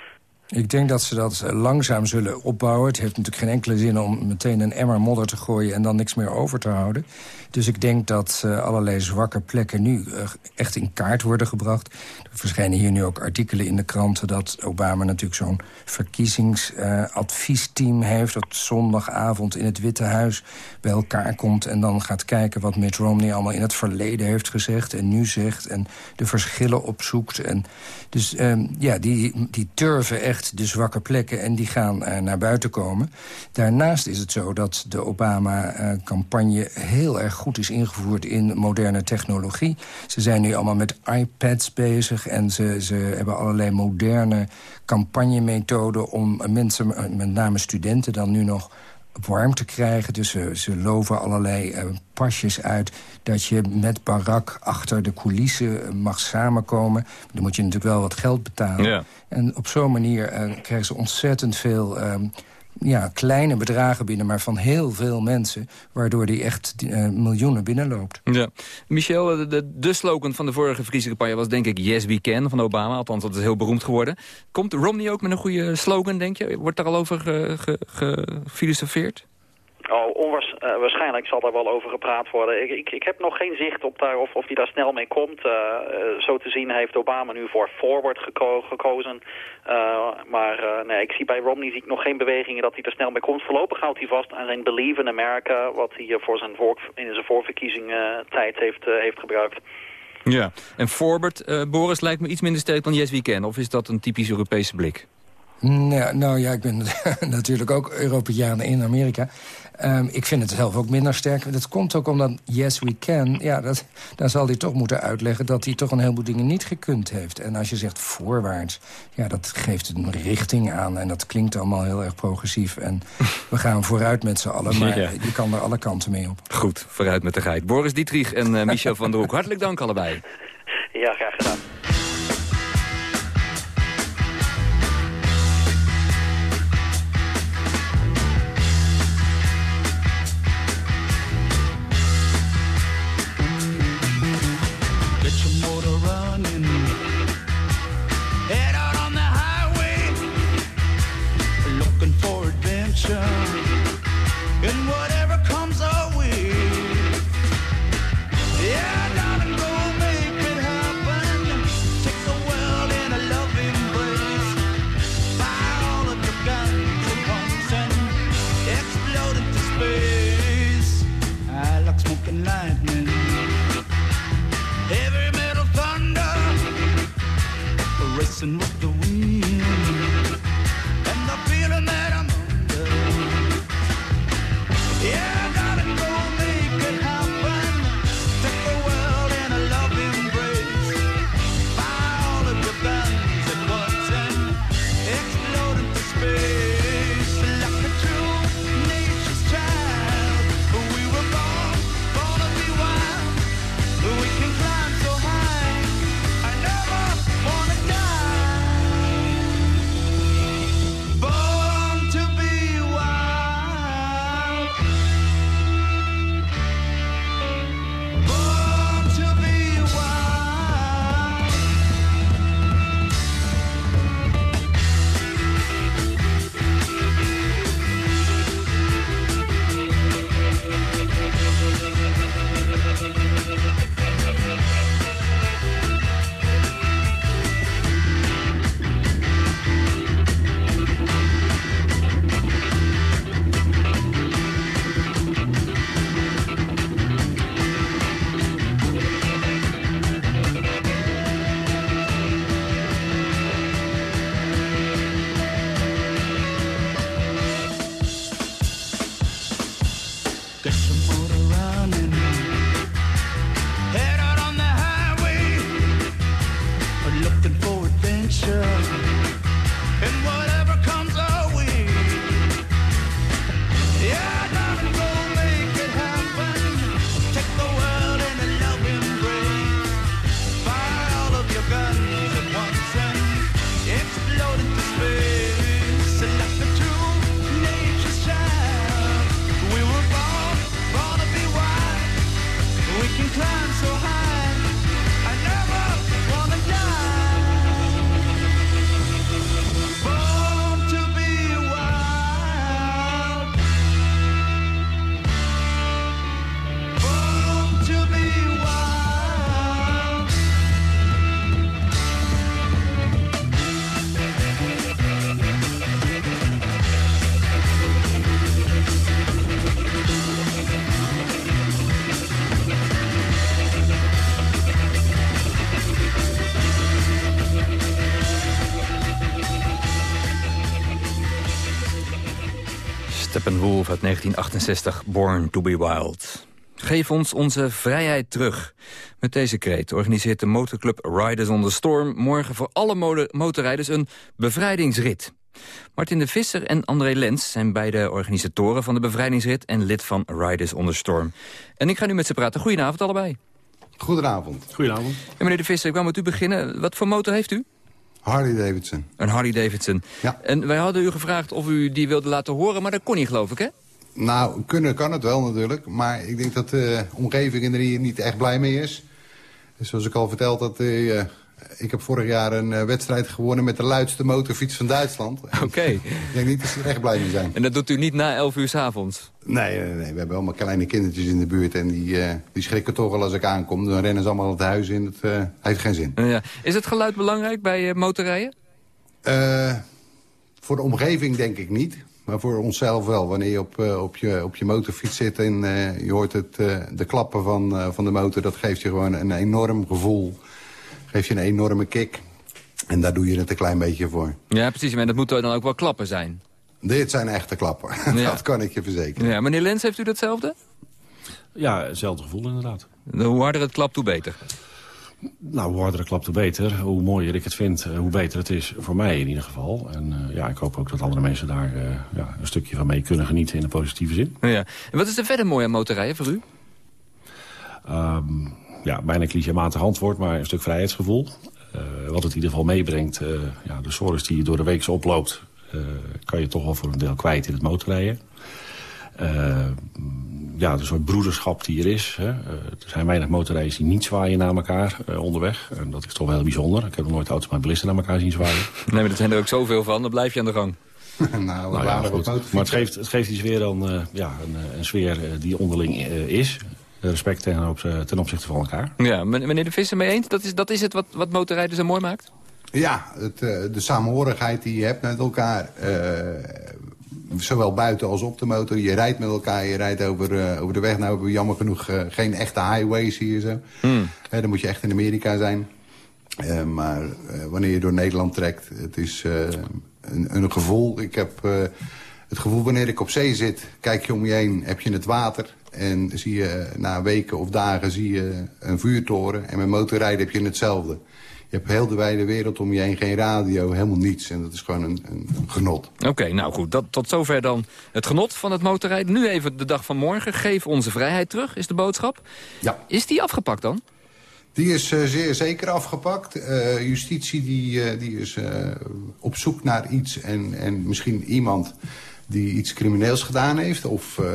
Ik denk dat ze dat langzaam zullen opbouwen. Het heeft natuurlijk geen enkele zin om meteen een emmer modder te gooien... en dan niks meer over te houden. Dus ik denk dat uh, allerlei zwakke plekken nu uh, echt in kaart worden gebracht. Er verschijnen hier nu ook artikelen in de kranten... dat Obama natuurlijk zo'n verkiezingsadviesteam uh, heeft... dat zondagavond in het Witte Huis bij elkaar komt... en dan gaat kijken wat Mitt Romney allemaal in het verleden heeft gezegd... en nu zegt en de verschillen opzoekt. En dus ja, die, die turven echt de zwakke plekken en die gaan naar buiten komen. Daarnaast is het zo dat de Obama-campagne heel erg goed is ingevoerd in moderne technologie. Ze zijn nu allemaal met iPads bezig en ze, ze hebben allerlei moderne campagnemethoden om mensen, met name studenten dan nu nog warm te krijgen. Dus ze, ze loven allerlei uh, pasjes uit dat je met Barak achter de coulissen mag samenkomen. Dan moet je natuurlijk wel wat geld betalen. Ja. En op zo'n manier uh, krijgen ze ontzettend veel... Uh, ja, kleine bedragen binnen, maar van heel veel mensen... waardoor die echt uh, miljoenen binnenloopt. Ja. Michel, de, de, de slogan van de vorige verkiezingscampagne was denk ik... Yes, we can, van Obama. Althans, dat is heel beroemd geworden. Komt Romney ook met een goede slogan, denk je? Wordt daar al over gefilosofeerd? Ge, ge Oh, onwaars, uh, waarschijnlijk zal daar wel over gepraat worden. Ik, ik, ik heb nog geen zicht op daar of, of hij daar snel mee komt. Uh, uh, zo te zien heeft Obama nu voor forward geko gekozen. maar nee, ik zie bij Romney zie ik nog geen bewegingen dat hij er snel mee komt. Voorlopig houdt hij vast aan zijn Believe in America... wat hij voor zijn voor, in zijn voorverkiezing tijd heeft, heeft gebruikt. Ja, en forward, Boris, lijkt me iets minder sterk dan Yes We Can. Of is dat een typisch Europese blik? Nou, nou ja, ik ben natuurlijk ook Europeaan in Amerika. Um, ik vind het zelf ook minder sterk. Dat komt ook omdat Yes We Can... Ja, dat, dan zal hij toch moeten uitleggen dat hij toch een heleboel dingen niet gekund heeft. En als je zegt voorwaarts, ja, dat geeft een richting aan. En dat klinkt allemaal heel erg progressief. En we gaan vooruit met z'n allen, maar ja. je kan er alle kanten mee op. Goed, vooruit met de geit. Boris Dietrich en uh, Michel van der Hoek, hartelijk dank allebei. Ja, graag gedaan. Uit 1968, Born to be Wild. Geef ons onze vrijheid terug. Met deze kreet organiseert de motorclub Riders on the Storm... morgen voor alle motorrijders een bevrijdingsrit. Martin de Visser en André Lens zijn beide organisatoren van de bevrijdingsrit... en lid van Riders on the Storm. En ik ga nu met ze praten. Goedenavond allebei. Goedenavond. Goedenavond. En meneer de Visser, ik wou met u beginnen. Wat voor motor heeft u? Harley Davidson. Een Harley Davidson. Ja. En wij hadden u gevraagd of u die wilde laten horen, maar dat kon niet, geloof ik, hè? Nou, kunnen kan het wel natuurlijk. Maar ik denk dat de omgeving er hier niet echt blij mee is. Dus zoals ik al verteld had, uh, ik heb vorig jaar een uh, wedstrijd gewonnen met de luidste motorfiets van Duitsland. Oké. ik denk niet dat ze er echt blij mee zijn. En dat doet u niet na 11 uur s avonds? Nee, nee, nee, we hebben allemaal kleine kindertjes in de buurt. En die, uh, die schrikken toch al als ik aankom. Dan rennen ze allemaal het huis in. Dat uh, heeft geen zin. Ja. Is het geluid belangrijk bij motorrijden? voor de omgeving denk ik niet. Maar voor onszelf wel. Wanneer je op, uh, op, je, op je motorfiets zit en uh, je hoort het, uh, de klappen van, van de motor... dat geeft je gewoon een enorm gevoel. Geeft je een enorme kick. En daar doe je het een klein beetje voor. Ja, precies. Maar dat moeten dan ook wel klappen zijn. Dit zijn echte klappen. Ja. dat kan ik je verzekeren. Ja, meneer Lens, heeft u datzelfde? Ja, hetzelfde gevoel inderdaad. Hoe harder het klapt, hoe beter. Nou, hoe harder de klap, hoe beter. Hoe mooier ik het vind, hoe beter het is. Voor mij in ieder geval. En uh, ja, ik hoop ook dat andere mensen daar uh, ja, een stukje van mee kunnen genieten in een positieve zin. Ja. En wat is er verder mooi aan motorrijden voor u? Um, ja, bijna clichématig antwoord, maar een stuk vrijheidsgevoel. Uh, wat het in ieder geval meebrengt, ja, de sores die je door de week oploopt... kan je toch wel voor een deel kwijt in het motorrijden ja, de soort broederschap die er is. Hè. Uh, er zijn weinig motorrijders die niet zwaaien naar elkaar uh, onderweg. En dat is toch wel heel bijzonder. Ik heb nog nooit auto's met naar elkaar zien zwaaien. Nee, maar er zijn er ook zoveel van. Dan blijf je aan de gang. nou, nou ja, goed. Maar het geeft, het geeft iets weer dan uh, ja, een, een sfeer die onderling is. Respect ten, op, ten opzichte van elkaar. Ja, meneer de Visser mee eens? Dat is, dat is het wat, wat motorrijden zo mooi maakt? Ja, het, de samenhorigheid die je hebt met elkaar zowel buiten als op de motor. Je rijdt met elkaar, je rijdt over, uh, over de weg. Nou hebben we jammer genoeg uh, geen echte highways hier zo. Hmm. Uh, dan moet je echt in Amerika zijn. maar wanneer je door Nederland trekt, het is een, een, gevoel. Ik heb het gevoel wanneer ik op zee zit, kijk je om je heen, heb je het water. En zie je na weken of dagen zie je een vuurtoren. En met motorrijden heb je hetzelfde. Je hebt heel de wijde wereld om je heen, geen radio, helemaal niets. En dat is gewoon een, een genot. Oké, nou goed, dat, tot zover dan het genot van het motorrijden. Nu even de dag van morgen. Geef onze vrijheid terug, is de boodschap. Ja. Is die afgepakt dan? Die is uh, zeer zeker afgepakt. Uh, justitie die, uh, die is op zoek naar iets en, en misschien iemand die iets crimineels gedaan heeft. Of uh,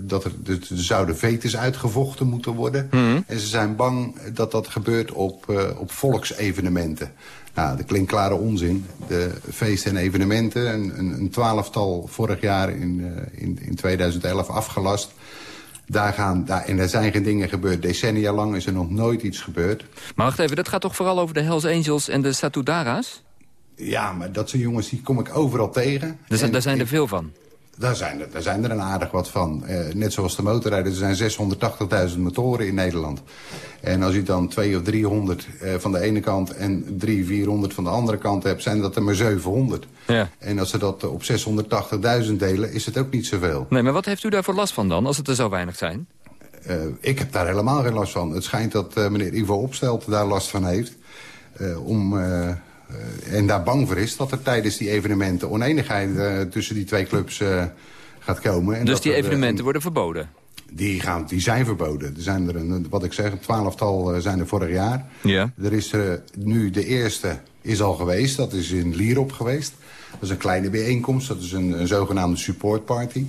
dat er, er, zouden vetes uitgevochten moeten worden. Mm. En ze zijn bang dat dat gebeurt op, uh, op volksevenementen. Nou, de klinkt klare onzin. De feesten en evenementen, een, een, een twaalftal vorig jaar in, uh, in, in 2011 afgelast. Daar gaan, daar, en er zijn geen dingen gebeurd. Decennia lang is er nog nooit iets gebeurd. Maar wacht even, dat gaat toch vooral over de Hells Angels en de Satudara's? Ja, maar dat zijn jongens die kom ik overal tegen. Dus daar zijn er veel van? Daar zijn er, daar zijn er een aardig wat van. Uh, net zoals de motorrijders, er zijn 680.000 motoren in Nederland. En als je dan 200 of 300 uh, van de ene kant en 300, 400 van de andere kant hebt... zijn dat er maar 700. Ja. En als ze dat op 680.000 delen, is het ook niet zoveel. Nee, maar wat heeft u daarvoor last van dan, als het er zo weinig zijn? Uh, ik heb daar helemaal geen last van. Het schijnt dat meneer Ivo Opstelt daar last van heeft. om... Uh, en daar bang voor is dat er tijdens die evenementen oneenigheid uh, tussen die twee clubs uh, gaat komen. En dus die er, evenementen worden verboden? Die, gaan, die zijn verboden. Er zijn er, een, wat ik zeg, een twaalftal zijn er vorig jaar. Ja. Er is er nu de eerste is al geweest. Dat is in Lierop geweest. Dat is een kleine bijeenkomst. Dat is een, een zogenaamde supportparty.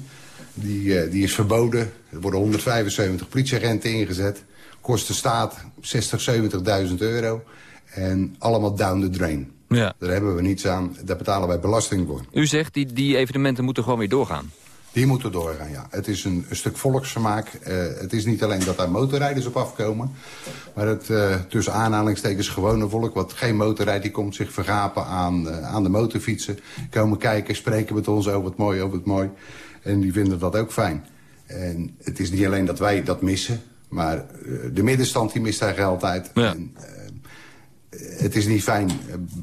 Die, die is verboden. Er worden 175 politieagenten ingezet. Kost de staat 60, 70.000 euro. En allemaal down the drain. Ja. Daar hebben we niets aan. Daar betalen wij belasting voor. U zegt, die, die evenementen moeten gewoon weer doorgaan. Die moeten doorgaan, ja. Het is een, een stuk volksvermaak. Uh, het is niet alleen dat daar motorrijders op afkomen. Maar het uh, tussen aanhalingstekens gewone volk... wat geen motorrijdt, die komt zich vergapen aan, uh, aan de motorfietsen. Komen kijken, spreken met ons over het mooi, over het mooi. En die vinden dat ook fijn. En het is niet alleen dat wij dat missen... maar de middenstand die mist daar geld uit. Ja. En, het is niet fijn.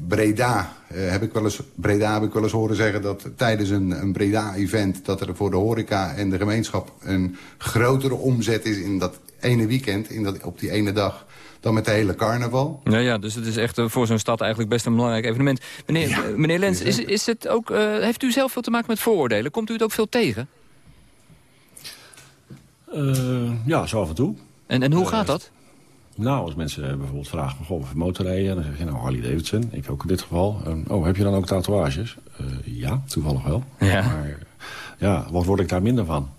Breda, eh, heb ik wel eens, Breda heb ik wel eens horen zeggen dat tijdens een, een Breda-event... dat er voor de horeca en de gemeenschap een grotere omzet is in dat ene weekend, in dat, op die ene dag dan met de hele carnaval. Ja, ja dus het is echt eh, voor zo'n stad eigenlijk best een belangrijk evenement. Meneer, Ja, eh, meneer Lens, is, is het ook, eh, heeft u zelf veel te maken met vooroordelen? Komt u het ook veel tegen? Eh, ja, zo af en toe. En, en hoe gaat dat? Nou, als mensen bijvoorbeeld vragen me, goh, of motorrijden, dan zeg je nou Harley Davidson. Ik ook in dit geval. Oh, heb je dan ook tatoeages? Eh, ja, toevallig wel. Ja. Maar ja, wat word ik daar minder van?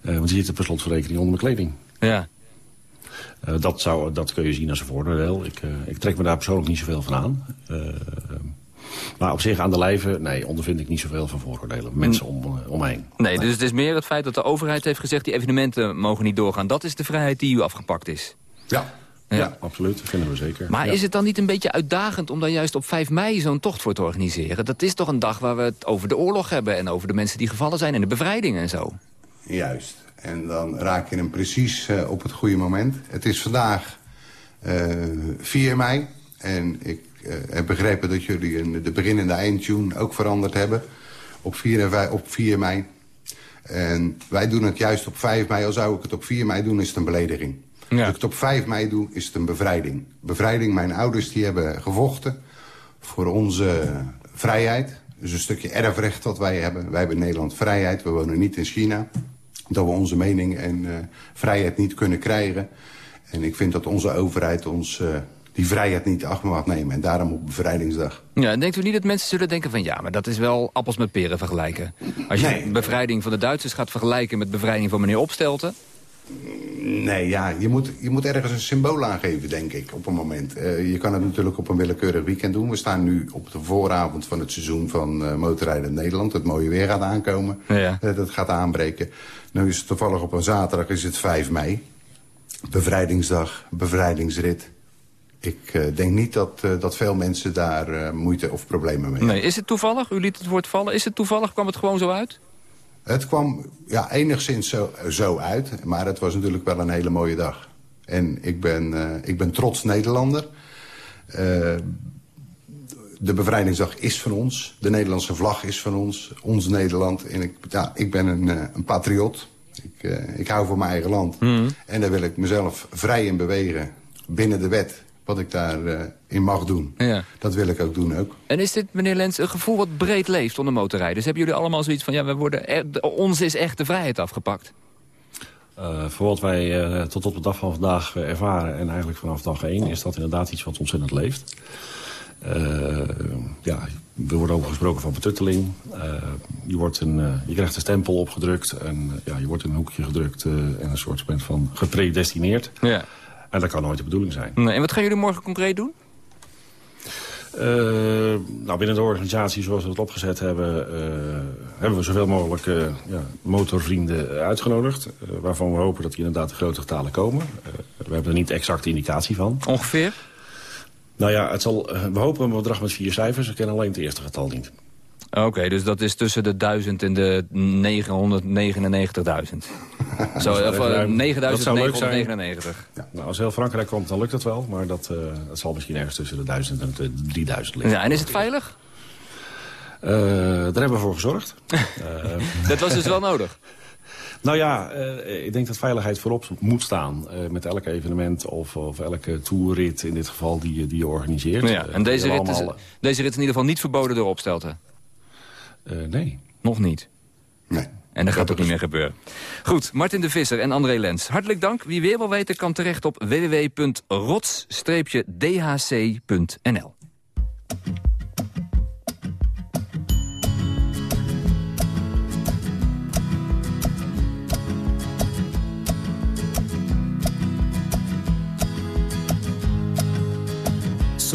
Eh, want je zit per slotverrekening onder mijn kleding. Ja. Eh, dat, zou, dat kun je zien als een voordeel. Ik, ik trek me daar persoonlijk niet zoveel van aan. Maar op zich aan de lijve, nee, ondervind ik niet zoveel van vooroordelen. Mensen om, omheen. Nee, dus het is meer het feit dat de overheid heeft gezegd... die evenementen mogen niet doorgaan. Dat is de vrijheid die u afgepakt is. Ja. Ja, absoluut. Dat vinden we zeker. Maar Ja. is het dan niet een beetje uitdagend om daar juist op 5 mei zo'n tocht voor te organiseren? Dat is toch een dag waar we het over de oorlog hebben... en over de mensen die gevallen zijn en de bevrijding en zo. Juist. En dan raak je hem precies eh, op het goede moment. Het is vandaag eh 4 mei. En ik eh, heb begrepen dat jullie een, de begin- en de eindtune ook veranderd hebben. Op 4, en vij- op 4 mei. En wij doen het juist op 5 mei. Al zou ik het op 4 mei doen, is het een belediging. Als ik het op 5 mei doe, is het een bevrijding. Bevrijding, mijn ouders die hebben gevochten voor onze vrijheid. Dus een stukje erfrecht dat wij hebben. Wij hebben in Nederland vrijheid, we wonen niet in China. Dat we onze mening en eh, vrijheid niet kunnen krijgen. En ik vind dat onze overheid ons eh, die vrijheid niet af mag nemen. En daarom op bevrijdingsdag. Ja, en denkt u niet dat mensen zullen denken van... ja, maar dat is wel appels met peren vergelijken. Als je Nee. bevrijding van de Duitsers gaat vergelijken... met bevrijding van meneer Opstelten... Nee, ja, je moet, je moet ergens een symbool aangeven, denk ik, op een moment. Eh, je kan het natuurlijk op een willekeurig weekend doen. We staan nu op de vooravond van het seizoen van eh motorrijden in Nederland. Het mooie weer gaat aankomen. Ja. Eh, dat gaat aanbreken. Nu is het toevallig op een zaterdag, is het 5 mei. Bevrijdingsdag, bevrijdingsrit. Ik denk niet dat, dat veel mensen daar moeite of problemen mee Nee, is het toevallig? U liet het woord vallen. Is het toevallig? Kwam het gewoon zo uit? Het kwam ja, enigszins zo, zo uit, maar het was natuurlijk wel een hele mooie dag. En ik ben, eh, ik ben trots Nederlander. Eh, de bevrijdingsdag is van ons. De Nederlandse vlag is van ons. Ons Nederland. En ik, ja, ik ben een, eh, een patriot. Ik, ik hou van mijn eigen land. En daar wil ik mezelf vrij in bewegen. Binnen de wet. Wat ik daarin in mag doen. Ja. Dat wil ik ook doen ook. En is dit, meneer Lens, een gevoel wat breed leeft onder motorrijders? Hebben jullie allemaal zoiets van... ja, we worden er- de- ons is echt de vrijheid afgepakt? Eh, voor wat wij eh, tot op de dag van vandaag eh, ervaren... en eigenlijk vanaf dag één is dat inderdaad iets wat ontzettend leeft. Eh, ja, er wordt over gesproken van betutteling. Eh, je, wordt een, eh, je krijgt een stempel opgedrukt en ja, je wordt in een hoekje gedrukt... eh, en een soort van gepredestineerd. Ja. En dat kan nooit de bedoeling zijn. Nee, en wat gaan jullie morgen concreet doen? Eh, nou, binnen de organisatie zoals we het opgezet hebben... eh, hebben we zoveel mogelijk eh, ja, motorvrienden uitgenodigd. waarvan we hopen dat die inderdaad de grote getalen komen. We hebben er niet exacte indicatie van. Ongeveer? Nou ja, het zal, we hopen een bedrag met vier cijfers. We kennen alleen het eerste getal niet. Oké, dus dat is tussen de 1000 en de 999.000. Zo, Dat of zou eh, dat. 9999. Nou, als heel Frankrijk komt, dan lukt het wel. Maar dat, eh, dat zal misschien ergens tussen de 1000 en de 3000 liggen. Ja, en is het veilig? Eh, daar hebben we voor gezorgd. Dat was dus wel nodig. Nou ja, eh, ik denk dat veiligheid voorop moet staan. eh, met elk evenement of, of elke toerrit in dit geval die, je- die je organiseert. Ja, en deze rit, is, deze rit is in ieder geval niet verboden door Opstelten? Eh, nee. Nog niet? Nee. En dat gaat ook niet meer gebeuren. Goed, Martin de Visser en André Lens. Hartelijk dank. Wie weer wil weten kan terecht op www.rots-dhc.nl.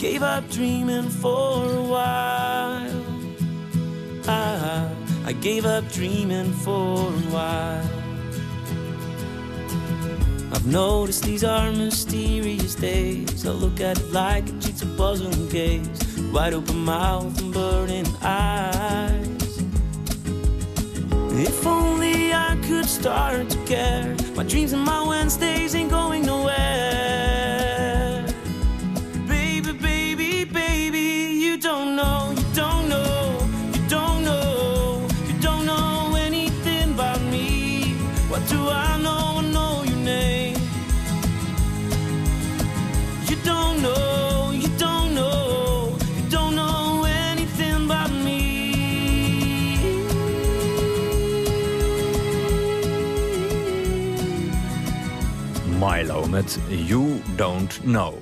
gave up dreaming for a while. I, I gave up dreaming for a while. Ah, I've noticed these are mysterious days. I look at it like a jigsaw puzzle and gaze. Wide open mouth and burning eyes. If only I could start to care. My dreams and my Wednesdays ain't going nowhere. Milo met You Don't Know.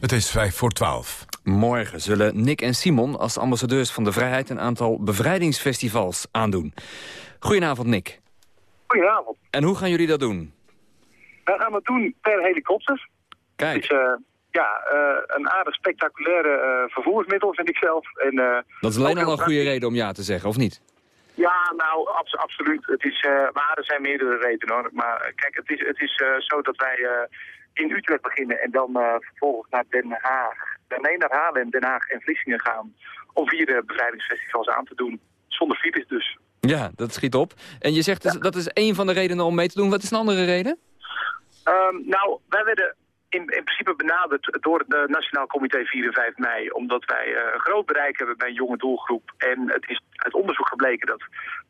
Het is vijf voor twaalf. Morgen zullen Nick en Simon als ambassadeurs van de vrijheid... een aantal bevrijdingsfestivals aandoen. Goedenavond, Nick. Goedenavond. En hoe gaan jullie dat doen? Wij gaan het doen per helikopter. Kijk. Het is eh, ja, eh, een aardig spectaculaire eh, vervoersmiddel, vind ik zelf. En, eh, Dat is alleen al een goede reden om ja te zeggen, of niet? Ja, nou, abs- absoluut. Het is, eh, maar er zijn meerdere redenen hoor. Maar eh, kijk, het is, het is eh, zo dat wij in Utrecht beginnen en dan vervolgens naar Den Haag. Nee, naar Haarlem, Den Haag en Vlissingen gaan. Om vier bevrijdingsfestivals aan te doen. Zonder files dus. Ja, dat schiet op. En je zegt dus, dat is één van de redenen om mee te doen. Wat is een andere reden? Ehm, nou, wij werden in, in principe benaderd door het eh, Nationaal Comité 4 en 5 mei. Omdat wij eh, groot bereik hebben bij een jonge doelgroep. En het is uit onderzoek gebleken dat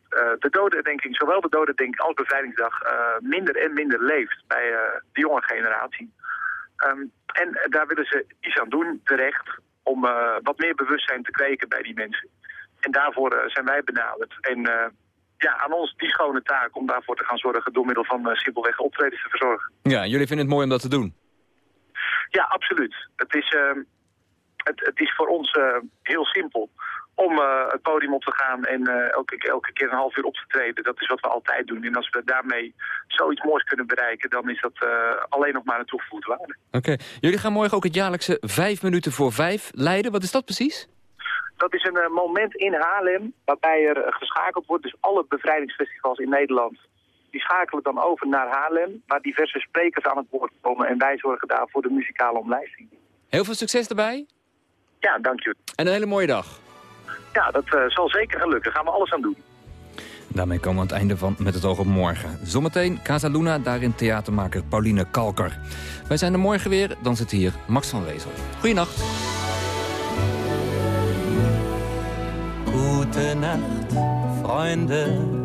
eh, de dodenherdenking, zowel de dodenherdenking als bevrijdingsdag, eh, minder en minder leeft bij de jonge generatie. Ehm, en daar willen ze iets aan doen, terecht, om wat meer bewustzijn te kweken bij die mensen. En daarvoor zijn wij benaderd. En ja, aan ons die schone taak om daarvoor te gaan zorgen door middel van simpelweg optredens te verzorgen. Ja, jullie vinden het mooi om dat te doen. Ja, absoluut. Het is, ehm, het, het is voor ons eh, heel simpel om eh, het podium op te gaan en eh, elke, elke keer een half uur op te treden. Dat is wat we altijd doen. En als we daarmee zoiets moois kunnen bereiken, dan is dat alleen nog maar een toegevoegde waarde. Oké. Jullie gaan morgen ook het jaarlijkse vijf minuten voor vijf leiden. Wat is dat precies? Dat is een moment in Haarlem waarbij er geschakeld wordt. Dus alle bevrijdingsfestivals in Nederland die schakelen dan over naar Haarlem, waar diverse sprekers aan het woord komen. En wij zorgen daar voor de muzikale omlijsting. Heel veel succes erbij. Ja, dank je. En een hele mooie dag. Ja, dat eh, zal zeker gaan lukken. Daar gaan we alles aan doen. Daarmee komen we aan het einde van Met het oog op morgen. Zometeen Casa Luna, daarin theatermaker Pauline Kalker. Wij zijn er morgen weer, dan zit hier Max van Wezel. Goeienacht. Gute Nacht, Freunde.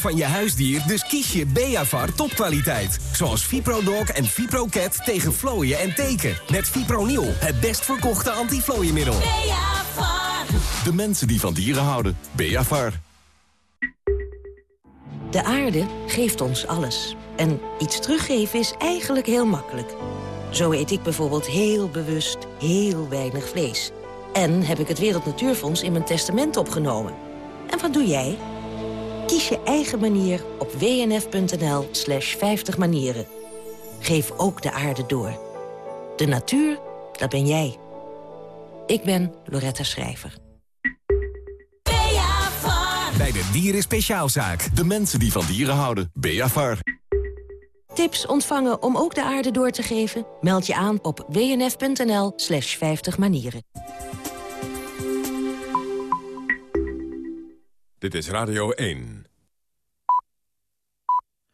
Van je huisdier, dus kies je Beavar topkwaliteit. Zoals ViproDog en ViproCat tegen vlooien en teken. Met Fipronil, het best verkochte antiflooiemiddel. De mensen die van dieren houden. Beavar. De aarde geeft ons alles. En iets teruggeven is eigenlijk heel makkelijk. Zo eet ik bijvoorbeeld heel bewust heel weinig vlees. En heb ik het Wereld Natuurfonds in mijn testament opgenomen. En wat doe jij? Kies je eigen manier op wnf.nl slash 50 manieren. Geef ook de aarde door. De natuur, dat ben jij. Ik ben Loretta Schrijver. bij de Dieren Speciaalzaak. De mensen die van dieren houden. Beavar. Tips ontvangen om ook de aarde door te geven? Meld je aan op wnf.nl slash 50 manieren. Dit is Radio 1.